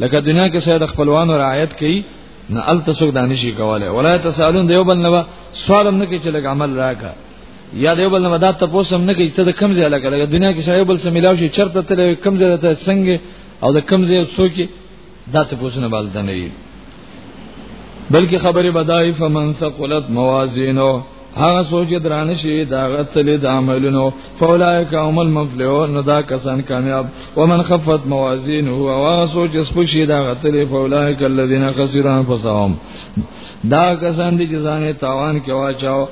لکه دنیا کې سید خپلوان او رعایت کوي نه ال تاسو دا نشي کوله ولا تسالون دیو بل نه سوال نه کوي چې لګ عمل راکا یا دیو بل نه دا تاسو هم نه کوي ته د کم ځای لګ لګ دنیا کې سید بل سم ملاو شي چرته تل کم ځای ته څنګه او د کم ځای څوک دا ته پوښتنه بل نه وي بلکې خبره بدای فمن ثقلت موازینو هغه سوچ درانه شي دا غتل د عملونو فولائک هم المفلحون نو دا کسان کامیاب ومن خفت موازین هو هغه سوچ سپشي دا غتل فولائک الذين خسروا انفسهم دا کسان دي چې ځان تاوان کې واچاو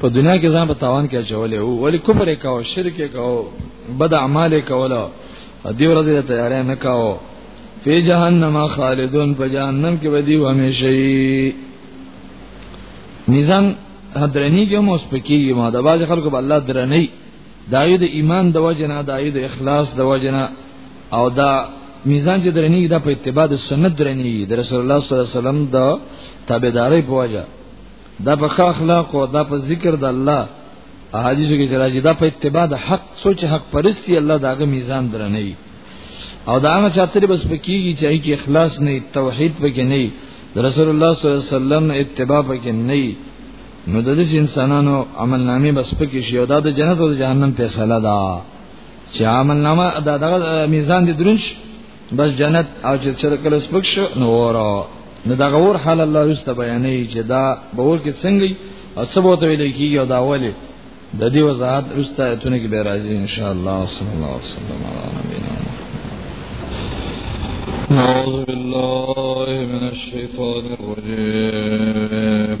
په دنیا کې ځان په تاوان کې اچولې وو ولی کفر وکاو شرک وکاو بد اعمال وکاو دی ورځ یې تیارې نه کاو فی جهنم خالدون په جهنم کې ودی و همیشئ میزان حدرنی کې مو سپکیږي ما د باز خلکو په الله درنی دایو د ایمان د وجنه دایو د اخلاص د وجنه او دا میزان چې درنی دا په اتباع د سنت درنی د رسول الله صلی الله علیه وسلم د تابعداري په وجه دا په ښه اخلاق او دا په ذکر د الله احادیث کې راځي دا په اتباع د حق سوچ حق پرستی الله داغه میزان درنوي او دا هغه چاته بس پکېږي چې کې اخلاص نه توحید پکې نه رسول الله صلی الله علیه وسلم اتباع پکې نه نو د دې انسانانو عمل نامې بس پکې شي او دا د جنت او جهنم فیصله ده چې عمل نامه دا دغه میزان دي درنش بس جنت او چې چرکل سپک شو نو ورا نو دا غور حال الله رسته بیانې چې دا باور کې څنګه او څه بوته ویل کیږي دا ولې د دې وضاحت رسته اتونه کې به راځي ان شاء الله صلی الله علیه وسلم علی نبینا أعوذ بالله من الشيطان الرجيم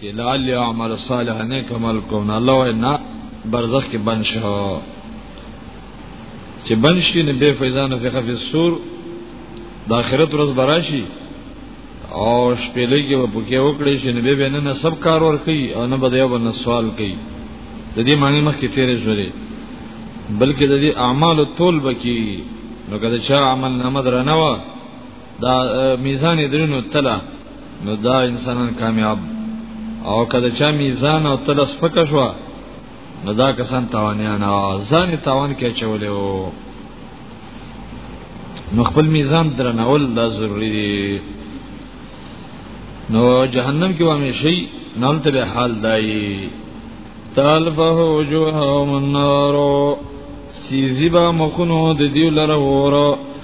چې لعل عمل صالح نه کمل کوم نه الله نه برزخ کې بن شو چې بن شي نه به فیضان فقه فی السور د آخرت ورځ براشي او شپېلې کې به پکې وکړي چې نه به نه سب کار ور کوي او نه به یو بل سوال کوي د دې معنی مخ کې تیرې شولې بلکې د دې اعمال تول بکی نو کله چې عمل نامه درنه و دا میزان درنو تله نو دا انسانان کامیاب او کله چې میزان او تله سپک شو نو دا کسان تاوانیان ځان تاوان کې چولې وو نو خپل میزان درنول دا ضروری دی نو جهنم کې وامه شي نالته به حال دای تلفه وجوههم النار سیزی با مخونو د دیو لره وره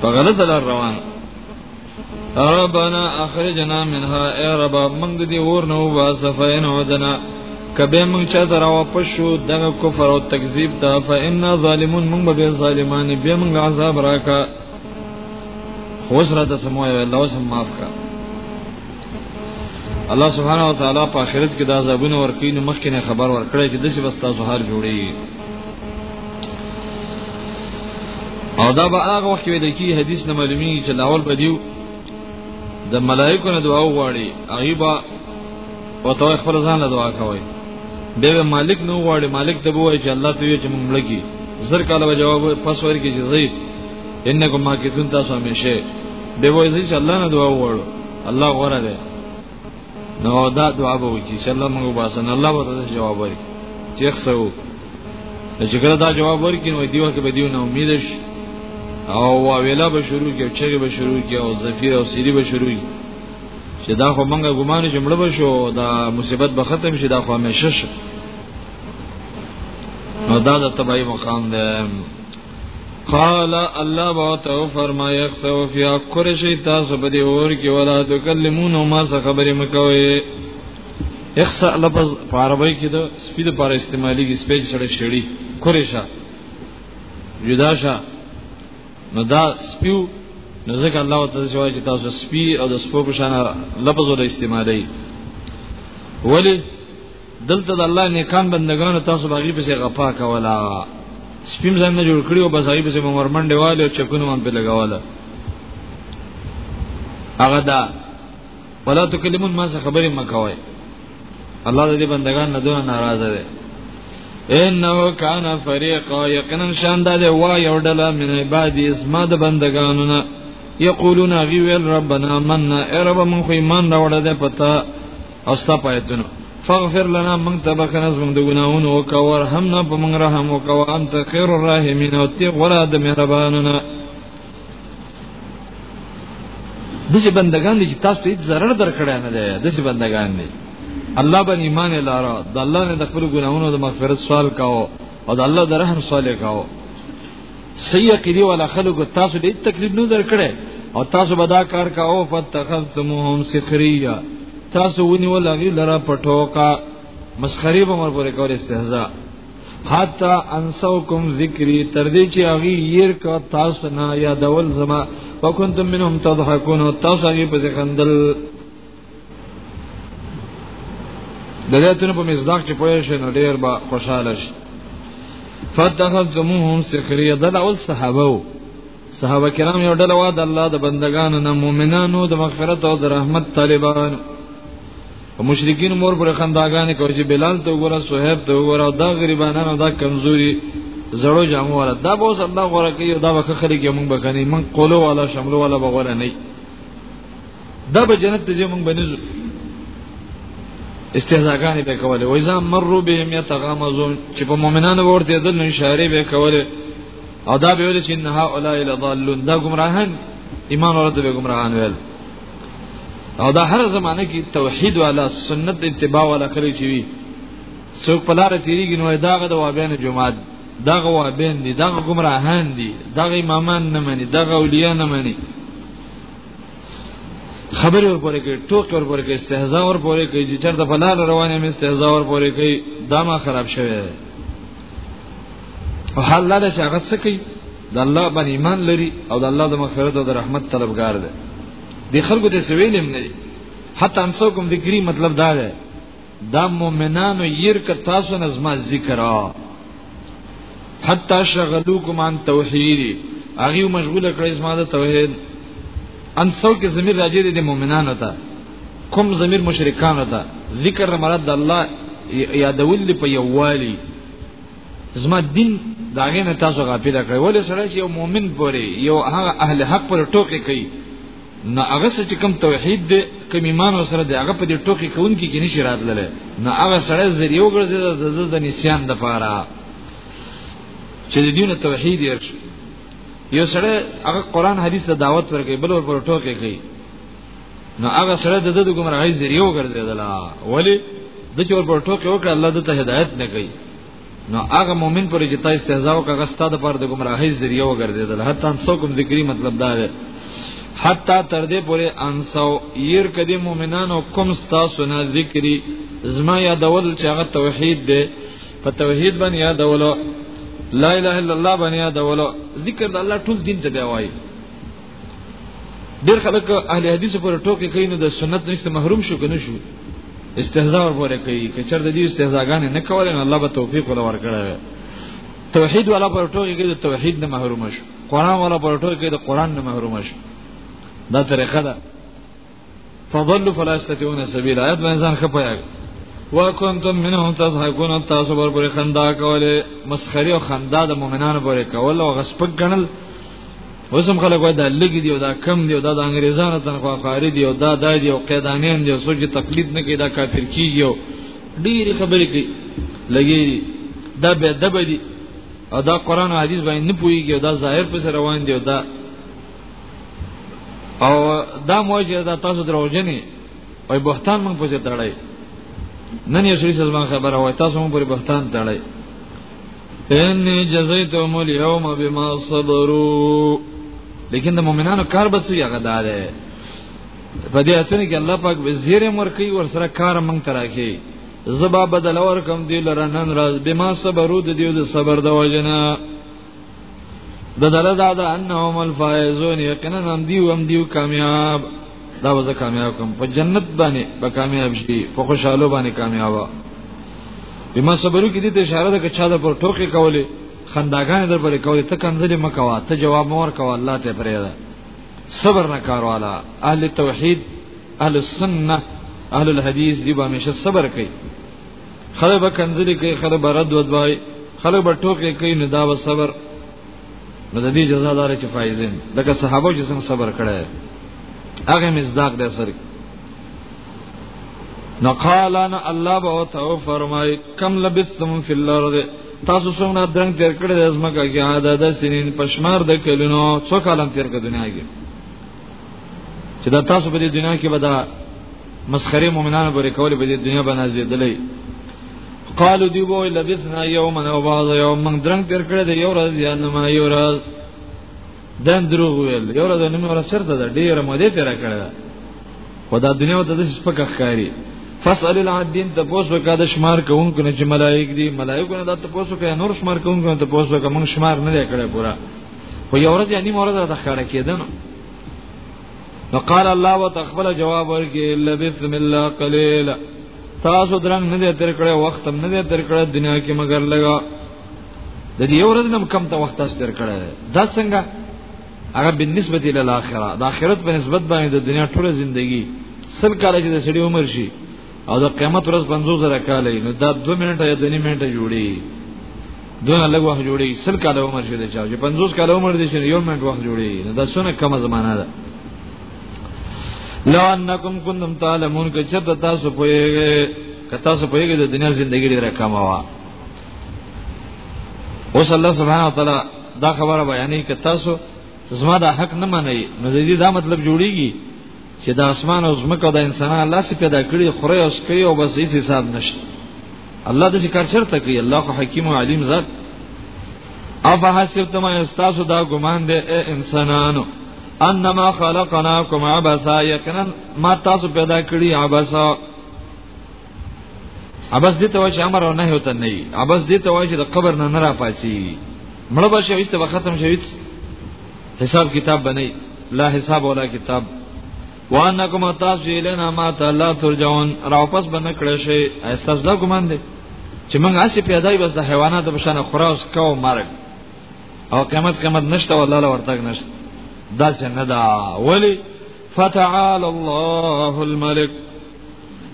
په غلط لار روان ربنا اخرجنا منها اے رب موږ دې اور نه واسفین ودنا کبه موږ چا تر او پښو دغه کفر او تکذیب دا فإنا ظالمون موږ به ظالمان به موږ عذاب راکا حسرت سمو الله سم معاف کا الله سبحانه و تعالی په آخرت کې دا عذابونه ورکړي نو مخکې خبر ورکړي چې دسی بس تاسو هر جوړي او دا به هغه وخت وي د کی حدیث نه معلومی چې لاول بدیو د ملائکو نه دعا وغواړي هغه به او ته خپل ځان له دعا کوي به مالک نو غواړي مالک ته وایي چې الله ته وی چې موږ لګي زر کاله به جواب پس ورکړي چې زید انکم ماکثون تاسو همیشه به وایي چې الله نه دعا وغواړو الله غوړه ده نو دا دعا به وکړي چې الله موږ وباسن الله به تاسو جواب ورکړي چې څو چې کله دا جواب ورکړي نو دیو کې به دیو نه امید شي او واویلا به شروع کې چغه به شروع کې او زفیر او سری به شروع کې چې دا خو موږ ګمان چې مړ به شو دا مصیبت به ختم شي دا خو همیشه شي نو دا د تبعی مقام ده قال الله با تو فرمای اخسو فی اکر شی تاسو په دې اور کې ولا تکلمون ما څه خبرې مکوي اخسا لفظ په عربی کې د سپید لپاره استعمالي کې سپید سره شړی کورشا جداشا نو دا سپیو نو ځکه الله تعالی جواب چې تاسو سپی او د سپو په شان لفظ ول استعمالي ولی دلته د الله نیکان بندگانو تاسو باغی په غپا کولا سپیم ځان نه جوړ کړی او بس هغه په عمر منډه والو چکونه من په لګاواله هغه دا ولا تکلمون ما څه خبرې مکوي الله دې بندگان نه دونه ناراضه دي انه کان فريق یقینا شان د وا یو ډله من عبادی اسما د بندگانو نه یقولون غي ویل ربنا من ارب من خو ایمان راوړل پتا او ستا پایتونو فغفر لنا من تبخنا زمون د ګناونو او کا ورحمنا په من رحم او کا انت خير الراحمين او تی غلا د مهرباننا دغه بندگان دي چې تاسو ته ضرر درکړی نه دی دغه بندگان دي الله باندې ایمان لاره د الله نه د خپل ګناونو د مغفرت سوال کاو او د الله د رحم سوال کاو صحیح عقیده والا خلکو تاسو دې تکلیف نه درکړي او تاسو به دا کار کاوه فتخذتموهم سخریا تاسو ونیول هغه لرا پټوکا مسخری به مر پورې کول استهزاء حتا انسوکم ذکری تر دې چې هغه ير کا تاسو نه یادول زما وکنتم منهم تضحكون تاسو هغه په ځخندل د دې تر په مزداق چې پوهې شي نو ډیر به خوشاله شي فتخذتموهم سخريه دا اول صحابه وو صحابه کرام یو ډله واد الله د بندگانو نه مؤمنانو د مغفرت او د رحمت طالبان او مشرکین مور پر خنداګان کوي چې بلال ته وګوره صہیب ته وګوره دا غریبانو دا کمزوري زړو جامو ولا دا به الله غره کوي دا وکړي چې موږ بکني موږ قولو والا شملو والا بغوره نه دا به جنت ته زمونږ بنځو استهزاګانې به کوله وای ځم مرو به مې تغامزون چې په مؤمنانو ورته د نشاره به کوله او دا به ویل چې نه هؤلاء لضالون دا گمراهان ایمان ورته به گمراهان ویل او دا هر زمانه کې توحید والا سنت اتباع والا کړی چې وي څوک په لار تیریږي نو داغه د وابین جماعت دغه وابین دي دغه گمراهان دي دغه امامان نه مني دغه اولیاء نه مني خبرې ورپورې کوي ټوکې ورپورې کوي استهزاء ورپورې کوي چې چرته په لار روانه مې استهزاء ورپورې کوي دا ما خراب شوی دی او حال لاله چې هغه څه کوي د الله باندې ایمان لري او د الله د مغفرت او د رحمت طلبګار دی د خلکو ته سویلم نه حتی انسو کوم ذکری مطلب دا دی دا مومنانو ير ک تاسو نظم ذکر حتا شغلوکم عن توحیدی هغه مشغوله کړی زما د توحید ان څو کې زمير راځي د مؤمنانو ته کوم زمير مشرکانو ته ذکر مراد الله یادول په یووالي زما دین داغه نه تاسو غافل کړی ولې سره چې یو مؤمن پوري یو هغه اهل حق پر ټوکې کوي نه هغه چې کوم توحید دی کوم ایمان سره دی هغه په دې ټوکی کوونکی کې نشي راتللی نه هغه سره ذریعہ وګرځي د د نسیان د پاره چې د دین توحید یې یو سره هغه قران حدیث ته دعوت ورکړي بل ور پر ټوکی کوي نو هغه سره د د ګمراهی ذریعہ وګرځیدل ولی د چې ور پر ټوکی وکړه الله د ته هدایت نه کوي نو هغه مؤمن پر چې تاسو استهزاء وکړه ستاسو پر د گمراهۍ ذریعہ وګرځیدل حتی انسو کوم ذکری مطلب دا دی حتی تر دې پورې انسو ير کدي مؤمنانو کوم تاسو نه ذکری زما یادول چې هغه توحید دی په توحید باندې یادولو لا اله الا الله باندې یادولو ذکر د الله ټول دین ته دی وایي ډیر خلک اهل حدیث پر ټوکې کوي نو د سنت نشته محروم شو کنه شو استهزاء ورپورې کوي که چر د دې استهزاءګانې نه کول نو الله به توفیق ولا ورکړي توحید ولا پر ټوکې کوي د توحید نه محروم شو قران ولا پر ټوکې کوي د قران نه محروم شو دا طریقه ده فضلوا فلا يستطيعون سبيلا آیت باندې ځان خپایا وکنتم منهم تضحكون تاسو پر پر خندا کوله مسخري او خندا د مؤمنانو پر کول او غسپک غنل وسم خلک وای دا لګي دی او دا کم دی او دا د انګريزانو تنخوا خاري دی او دا دا دی او قیدانین دی او سوچ تقلید نه کوي دا کافر کیږي او ډېری خبرې کوي لګي دا به دبدي او دا قران او حديث باندې نه پويږي او دا ظاهر پر روان دی او دا او دا موجه دا تاسو دروژنې وای بهتان مونږ پوزې تړلای نن یې شریس زما خبره وای تاسو مونږ پر بهتان تړلای انی جزیتهم اليوم بما صبروا لیکن د مؤمنانو کار به څه هغه دار دی په دې اتنه کې الله پاک به زیره مرکی ور سره کار مونږ تراکي زبا بدل ورکم دی لره نن راز بما صبرو د دیو د صبر د وجنه د دله دا ده انهم الفائزون یقینا هم دی هم دی کامیاب دا وځه کامیاب کوم په جنت باندې به کامیاب شي په خوشاله باندې کامیاب بما صبرو کې دې ته اشاره ده چې چا د پر ټوکی کولې خنداګانې در پرې کولې ته کنځلې مکوا ته جواب مور کوا الله ته پرې ده صبر نه کار والا اهل توحید اهل السنه اهل الحديث دی به همیشه صبر کوي خلک به کنځلې کوي خلک به رد ودوي خلک به ټوکې کوي نو دا به صبر نو د دې جزا دار چې فایزین لکه صحابه چې څنګه صبر کړی هغه مزداق دی سره نو قال انا الله به تو فرمای کم لبستم فی الارض تاسو څنګه درنګ تیر کړی د ازمکه کې عاده د سنین پشمار د کلونو څو کالم تیر کړی دنیا کې چې دا تاسو په دې دنیا کې به دا مسخره مؤمنانو پورې کول په دې دنیا باندې زیدلې قالو دی وای لبثنا یوما او بعض یوم من درنګ تر کړه دی یو ورځ یا نه ما یو ورځ دم دروغ ویل یو ورځ نه مې ورځ چرته ده ډیره مو دې تیر کړه خدا دنیا ته د سپک ښکاری فسأل العدین ته پوسو کا د شمار کوونکو نه چې ملائک دي ملائکو نه د ته پوسو کا نور شمار کوونکو نه ته پوسو کا موږ شمار نه کړه پورا خو یو ورځ یعنی مورځ راته ښکارا کېدنه فقال الله وتخبل جواب ورکي الا بسم الله قليلا تاسو درنګ نه دې تر کړه وخت هم نه دې تر کړه دنیا کې مگر لگا د دې ورځ نم کم ته وخت تر کړه دا څنګه هغه بالنسبه الى الاخره د اخرت په نسبت باندې د دنیا ټول ژوندۍ سل کال چې د سړي عمر شي او د قیامت ورځ 50 زره کال نو دا 2 منټه یا 2 منټه جوړي دونه لږ وخت جوړي سل کال عمر شي دا چې 50 کال عمر دي شي یو منټ وخت جوړي نو دا سونه کم زمانہ ده لو انکم کنتم تعلمون که چرته تاسو پوهیږئ که تاسو پوهیږئ د دنیا ژوندۍ ډیره کمه وا اوس الله سبحانه وتعالى دا خبره بیانې که تاسو زما دا حق نه منئ نو دې دا مطلب جوړیږي چې د اسمان او زمکه د انسانانو الله سي پیدا کړی خوري او سکي او بس هیڅ حساب نشته الله د ذکر چرته کوي الله خو حکیم او علیم ذات اف حسبتم استاسو دا ګمان دي اے انسانانو انما خلقناکم عبثا یقینا ما تاسو پیدا کړی عبثا ابس دې ته وای چې امر او نهي وته نه وي ابس دې ته وای چې د قبر نه نه را پاتې مړ به شي ایسته به ختم شي حساب کتاب بنئ لا حساب ولا کتاب وانکم تاسو الینا ما ته لا ترجون را واپس بنه کړی شي احساس دا ګمان دي چې موږ اسی پیدای بس د حیواناتو په شان خراس کو مرګ او قیامت قیامت نشته والله ورتګ نشته دا څنګه دا ولی فتعال الله الملك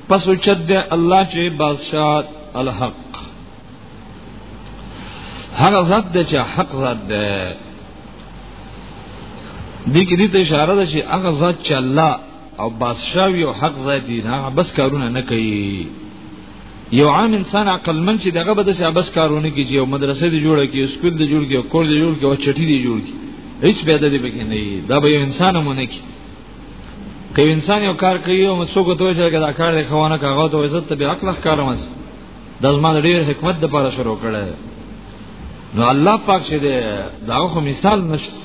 پس چد دے اللہ چے بادشاہ الحق هغه ذات دے چې حق ذات دے دې کې دې اشاره ده چې هغه ذات چې الله او بادشاہ یو حق ذات دی نه بس کارونه نه کوي یو عام انسان عقل من چې دغه به د شابس کارونه کوي او مدرسې دی جوړه کوي سکول دی جوړ کوي او کور دی جوړ کوي او چټي دی جوړ کوي هیڅ به د دې بګی نه وي دا به یو انسان مونږ کی که انسان یو کار کوي او څوک ته وایي چې دا کار دی خوانه کاغه ته عزت ته به عقل ښکار مس د زما د ډیر حکمت د لپاره شروع کړه نو الله پاک چې دا خو مثال نشته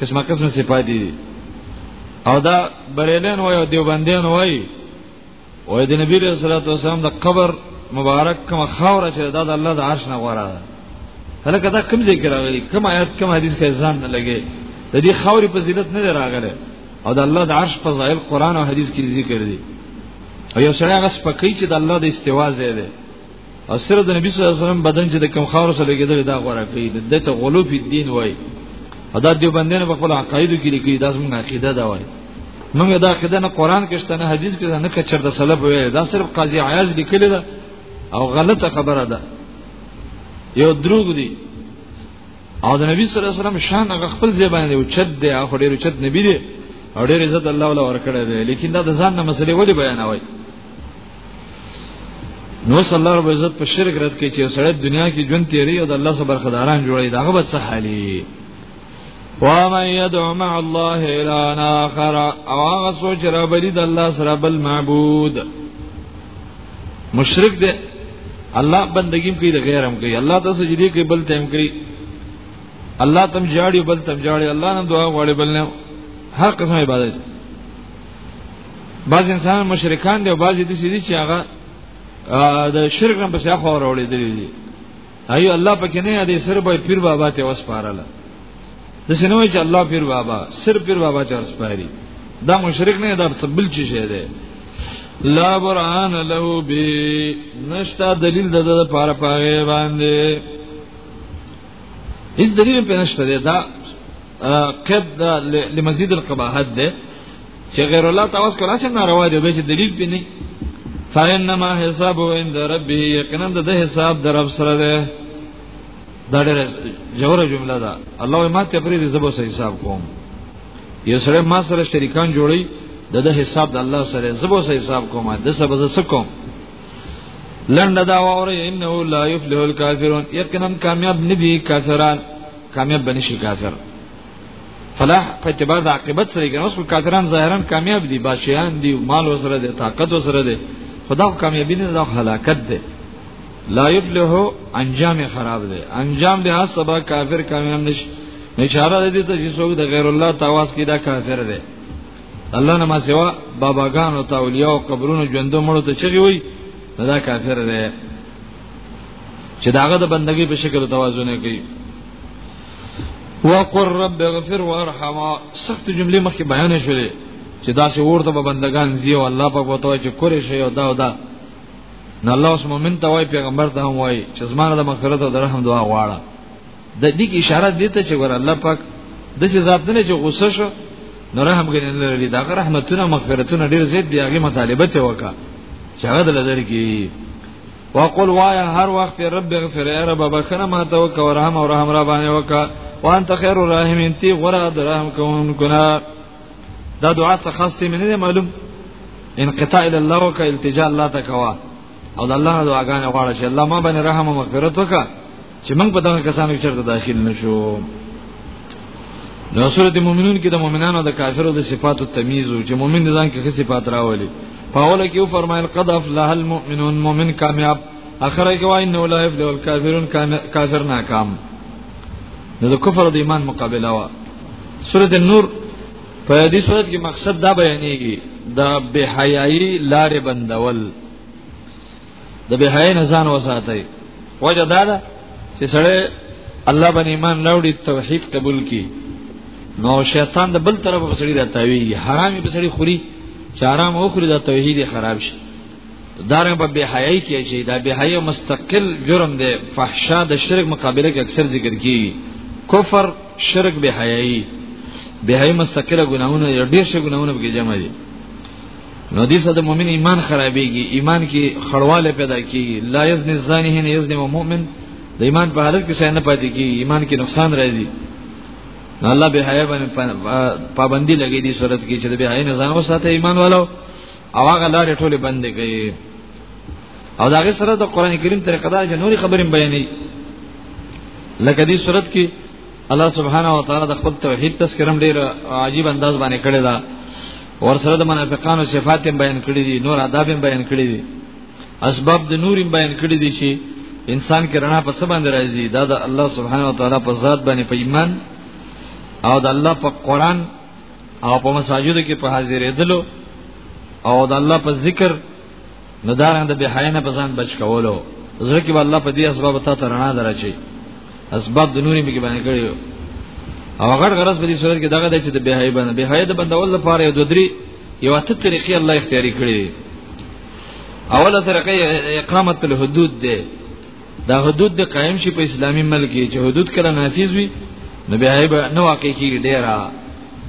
قسمه قسمه صفات دي او دا بریلین وای او دیوبندین وای وای د نبی رسول الله صلی د قبر مبارک کوم خاور چې دا د الله د عرش نه غواره ده هلکه دا کوم ذکر راغلی کوم آیات کوم حدیث کې ځان نه لګي د دې خاورې په زینت نه راغله او د الله د عرش په ظاهر قران او حدیث کې ذکر دي او یو سره هغه سپکې چې د الله د استوا زیاده او سره د نبی صلی الله علیه وسلم بدن چې د کم خاور سره لګیدل دا غوړه کوي د ته غلو په دین وای ادا دیوبندین په خپل عقایدو کې لیکي دا زموږ عقیده دا وای موږ دا عقیده نه قران کې شته نه حدیث کې نه کچر د سلف وای دا صرف قاضی عیاض لیکلی دا او غلطه خبره ده یو دروغ دی او د نبی صلی الله علیه وسلم شان هغه خپل ځای باندې او چد دی هغه ډیر چد نبی دی او ډیر عزت الله ولا ورکړی دی لیکن دا د ځان نه مسلې ولې بیانوي نو صلی الله علیه وسلم په شرک رد کې چې سړی دنیا کې ژوند تیری او د الله سره برخداران جوړي داغه به سحالي ومن يدعو مع الله الى اخر او هغه سوچ را بلی د الله سره بل معبود مشرک دی الله بندگی کوي د غیرم کوي الله ته سجدي کوي بل تم کوي الله تم جاړي بل تم جاړي الله نه دعا غواړي بل نه هر قسم عبادت بعض انسان مشرکان دي او بعض دي سړي چې هغه د شرک نه پسې خو راوړي دي ایو الله پکې نه دی سر به پیر بابا ته وسپارله د سينوي چې الله پیر بابا سر پیر بابا ته وسپاري دا مشرک نه دا سبل چی شه ده لا برهان له بي نشتا دلیل د د پاره پاره باندې هیڅ دلیل په نشته ده دا قد لمزید القباحت ده چې غیر الله تواس کول اصل ناروا دی به چې دلیل پې نه فینما حساب عند ربه یقینا د حساب در رب سره ده دا ډېر جوړه جمله ده الله ما ته پرې زبو سره حساب کوم یو سره ما سره شریکان جوړي د د حساب د الله سره زبو سره حساب کوم د سبز سکم لنډه دا وره انه لا یفلح الکافرون یقینا کامیاب ندي کافران کامیاب بنشي کافر فلاح په اعتبار د عاقبت سره کې اوس کافران ظاهرا کامیاب دي بادشاہان دي مال وسره دي طاقت وسره دي خدا کامیابی نه دا هلاکت ده لا یفلح انجام خراب ده انجام ده سبا کافر کامیاب نشي اشاره دې ته چې څوک د غیر الله تواس کې دا کافر ده الله نه ما سوا باباګان او اولیاء او قبرونو ژوندو مړو ته چغي وي دا کافر ده چې داغه د بندګۍ په شکل توازن کوي وقر رب اغفر وارحم سخت جملې مخکې بیان شولې چې دا چې ورته به بندگان زی او الله پاک وته چې کورې شي او دا او دا نو الله اوس مؤمن ته وای پیغمبر ته هم وای چې زمانه د مغفرت او رحم دعا غواړه د دې کې اشاره دې ته چې ور الله پاک د څه ذات نه چې غوسه شو نو رحم غنې لري دا رحمتونه مغفرتونه ډېر زیات دی هغه مطالبه ته وکړه چې هغه د لری کې وقل وایا هر وخت رب اغفر یا رب بخنه ما ته وک ورحم او رحم را باندې وک وانت خیر الرحیمین تی غره درهم کوم کنا دا دعا څه خاص تی منه معلوم انقطاع الى الله وک التجاء الله تکوا او د الله دعاګانې غواړي چې الله ما باندې رحم او مغفرت وکړه چې موږ په دغه کسانو کې چرته داخل نشو نو سورته مؤمنون کې د مؤمنانو د کافرو د صفاتو تمیز او چې مؤمن ځان کې صفات راولي په اول کې یو فرمایل قد افلح المؤمنون مؤمن کامیاب اخر کې وای نو لا یفلح الکافرون کافر ناکام نو د کفر د ایمان مقابله وا سورته نور په دې سورته کې مقصد دا بیانېږي د بهایي لارې بندول د به حیا نه ځان وساتي وجه دا ده چې سړی الله باندې ایمان راوړي توحید قبول کړي نو شیطان د بل طرف په سړی راتاویږي حرامي په سړی خوري چې حرام وخوري دا توحید خراب شي دارنګ په بے حیاي کې چې دا بے حیا مستقل جرم دی فحشا د شرک مقابله کې اکثر ذکر کیږي کفر شرک بے حیاي بے حیاي مستقله ګناونه ډیر شه ګناونه به جمع دي نو دې سره د مؤمن ایمان خرابېږي ایمان کې خړواله پیدا کیږي لا یزن الزانی نه یزن مؤمن د ایمان په حالت کې څه نه پاتې کیږي ایمان کې نقصان راځي نو الله به حیا باندې پابندي لګې دي صورت کې چې د به حیا نه ځان وساته ایمان والو او هغه لارې ټوله بند کړي او دا غي سره د قران کریم طریقه دا چې نوري خبرې بیانې لکه دې صورت کې الله سبحانه و تعالی د خپل توحید تذکرم ډیر عجیب انداز باندې کړی دا ورسره د منافقانو صفات بیان کړی دي نور آداب بیان کړی دي اسباب د نور بیان کړی دي چې انسان کې رڼا په څه باندې راځي دا د الله سبحانه و تعالی په ذات باندې په ایمان او د الله په قران او په مساجدو کې په حاضرېدلو او د الله په ذکر نو دا رنګ د بهای نه پسند بچ کولو زړه کې الله په دې اسباب ته ترنا درچی اسباب د نوري مګي باندې کړی او غړ غرض په دې صورت کې دغه د چې د بهای باندې بهای د بندول لپاره یو درې یو اته طریقې الله اختیاري کړی اوله طریقه اقامت الحدود ده دا حدود د قائم شي په اسلامي ملک کې چې حدود کله نافذ وي نو بهای به نو واقع کیږي ډیره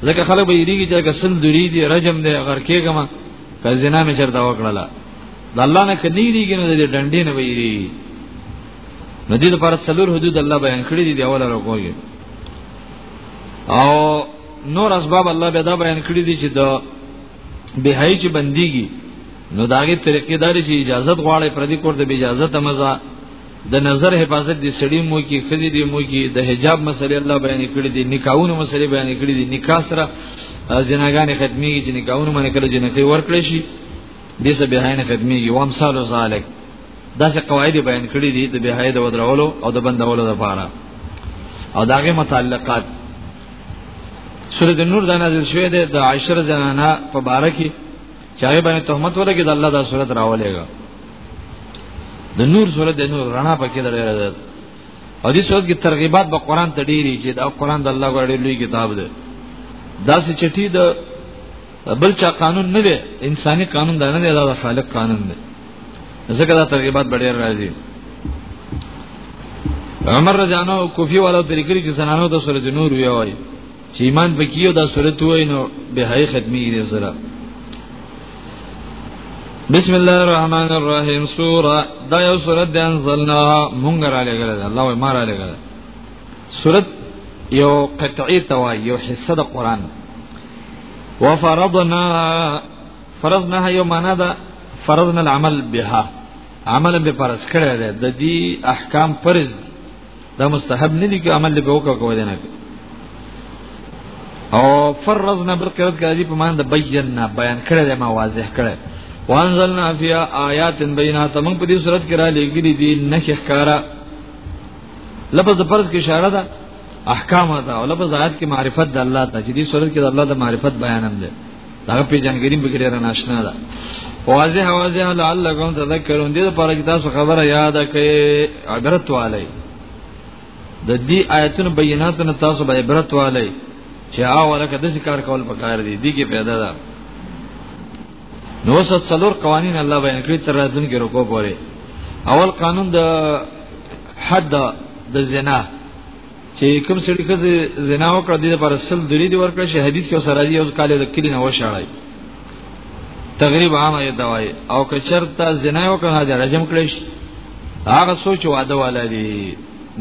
ځکه خلک به یریږي چې کسل دوری دي رجم دي غرکېګم که زنا مې چرته وکړله د الله نه کني دیږي نو د ډنډې نه ویری نو دې لپاره څلور حدود الله بیان کړی دي دی اوله راکوږي او نور اسباب الله به دا بیان کړی دي چې د بهای چې بنديږي نو داغه طریقې داري چې اجازه غواړي پر دې کور ته به اجازه تمزه د نظر حفاظت دي سړی مو کې خزي دي مو کې د حجاب مسلې الله بیان کړی دي نکاحونه مسلې بیان کړی دي نکاح سره زناګانې ختمي چې نکاحونه باندې کله جنکې ورکړي شي دې سه بهاینه ختمي یو امثال ذالک دا څه قواعد بیان کړی دي د بهای د ودرولو او د بندولو لپاره او داغه متعلقات سورۃ النور د نازل شوه د عائشہ زنانه په باره کې چاغه باندې تهمت ولګي د الله دا صورت راولېګا د نور صورت د نور رڼا پکې درې راځي او دې صورت کې ترغیبات به قران ته ډېری چې دا قران د الله غوړې لوی کتاب دی دا چې چټي د بل چا قانون نه دی انساني قانون دا نه دی دا خالق قانون دی ځکه دا ترغیبات ډېر راځي عمر رضی الله عنه کوفی والو طریقې چې زنانو ته سورۃ نور وی وایي چې ایمان پکې دا صورت وای نو به هي ختمي دي سره بسم الله الرحمن الرحیم سوره دا یو سورۃ د انزلنا مونږ را لګل الله وای ما را لګل سورۃ یو قطعی توا یو حصہ د قران وفرضنا فرضناها یو معنا دا فرضنا العمل بها عمل به فرض کړی دی د دې احکام فرض دا مستحب نه دي که عمل دی په وکړه کوی دی نه او فرزنا بالقرات کړي په مان د بیاننا بیان کړی دی ما واضح کړی وانزلنا فی آیات بینات موږ په دې صورت کې را لګیلې دي نشه ښکارا لفظ د فرض کې اشاره ده احکام ده او لفظ آیات کې معرفت د الله ته چې دې صورت کې د الله د معرفت بیان هم ده دا په جنګریم به ډیر ناشنا ده واضح واضح لعلکم تذکرون دې لپاره چې تاسو خبره یاد کړئ عبرت والي د دې آیتونو بیناتونو تاسو به عبرت والي چې هغه لکه د ذکر کول پکار دي دي کې پیدا ده نو ست څلور قوانین الله بیان کړی تر راځن کې رکو پورې اول قانون د حد د زنا چې کوم سړي خزه زنا وکړه د لپاره سل درې دی ورکړ شي حدیث کې سره دی او کال د کلی نه وشاړای تقریبا عامه یې دوای او که چرته زنا وکړه د رجم کړی شي هغه سوچ واده والا دی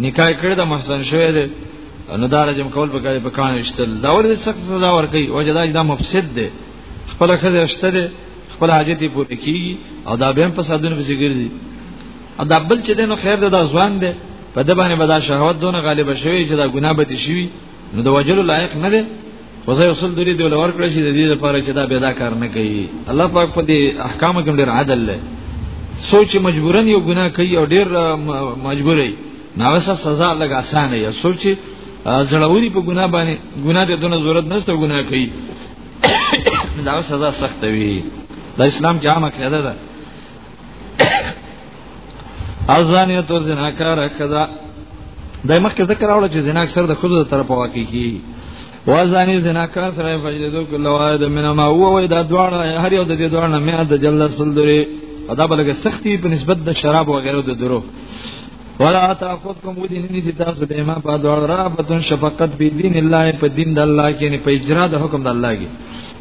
نکاح کړی د محسن شوی دی نو دا رجم کول په کاري په کانه وشتل دا ورته سخت سزا ورکړي او جدا دا مفسد دی خپل خزه شته دی خپل حاجت پوره کیږي او دا به هم په سادونه پسې ګرځي او دا بل چې دینو خیر ده دا ځوان ده په د باندې به دا شهوت دونه غالب شوی چې دا ګناه به شي نو د وجلو لایق نه ده خو زه اصول دوی دی ولور کړی چې د دې لپاره چې دا به دا کار نه کوي الله پاک په دې احکام کې ډېر عادل دی سوچ مجبورن یو ګناه کوي او ډېر مجبورې نو وسه سزا لګ اسانه یا سوچ زړوري په ګناه باندې ګناه ته دونه ضرورت نشته ګناه کوي دا سزا سخت وي د اسلام کې عامه قاعده ده او ځانیه تو زناکار کدا دای مخکې ذکر راوړل چې زنا اکثر د خود طرف واقع کی و ځانیه زناکار سره فجدو کله وای د مینه ما هو وای دا دواړه هر یو د دې دواړه میا د جلل سل درې ادا بلګه سختی په نسبت د شراب و غیره د درو ولا تاخذكم ودين ني تاسو به ما په دوړ را پتون شفقت بي دين الله په دين د الله کې نه په اجرا د حکم د الله کې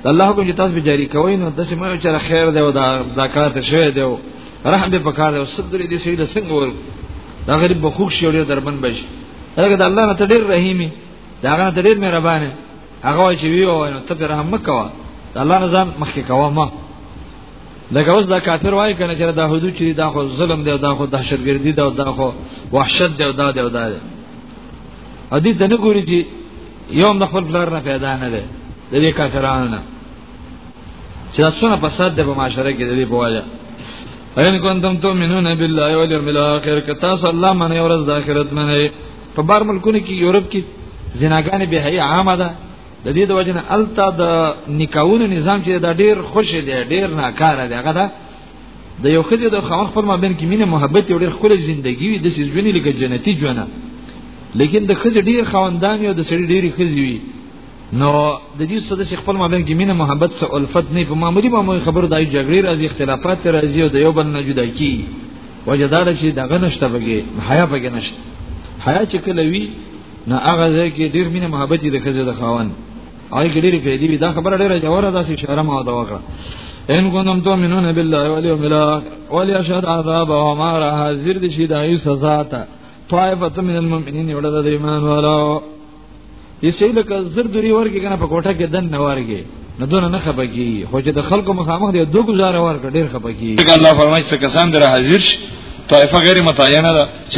الله کوم چې تاسو به جاری کوئ نو تاسو مې چې خیر دی او دا دا کار ته شوی دی او رحم به پکار دی او صبر دې سړي له څنګه ور دا غریب به خوښ شي او درمن بشي هغه د الله نه ته ډېر رحیمي دا هغه ته ډېر مهربان هغه چې وی او نو ته رحم وکوا د الله نظام مخکې کوا ما لکه اوس دا کافر وای کنه چې دا حدود چې دا خو ظلم دی دا خو دهشتګردي دا دا خو وحشت دی دا دی دا دی ادي دنه ګوري چې یو د خپل پلار نه پیدا نه دی د دې کافرانو نه چې څونه فساد دی په معاشره کې د دې په وجه اين کنتم تؤمنون بالله واليوم الاخر کتا صلی الله من ورځ د اخرت من په بار ملکونو کې یورپ کې زناګانې به هي عامه ده د دې د وجه نه التا د نکاحونو نظام چې دا ډیر خوش دی ډیر ناکاره دی هغه د یو خځه د خاوند خپل مابین کې مینه محبت او ډېر خپل ژوندۍ وي د سې ژوند لکه جنتی ژوند لیکن د خځه ډېر خاوندان او د سړي ډېر خځه وي نو د دې څه د خپل مابین کې مینه محبت سره الفت نه په معمولی معمولی خبرو دای جګړې راځي اختلافات راځي او د یو بل نه جدا کی وجدار چې دغه نشته بګي حیا بګي نشته حیا چې کله وی نه هغه ځای کې ډیر مینه محبت د خزه د خاون آی ګډيري فائدې وي دا خبره ډیره جوړه ده چې شرم او دا وکړه ان کنتم تؤمنون بالله والیوم الاخر ولیشهد عذابهما را حاضر دي شي دای سزا ته طائفه من المؤمنین یوړه د ایمان والو یسې لکه زر دوری ورګي کنه په کوټه کې دن نه ورګي نه دونه نه خپګي خو چې د خلکو مخامخ دی دوه گزاره ورګ ډیر خپګي الله فرمایي چې کسان در حاضر شي طائفه غیر متعینه ده چې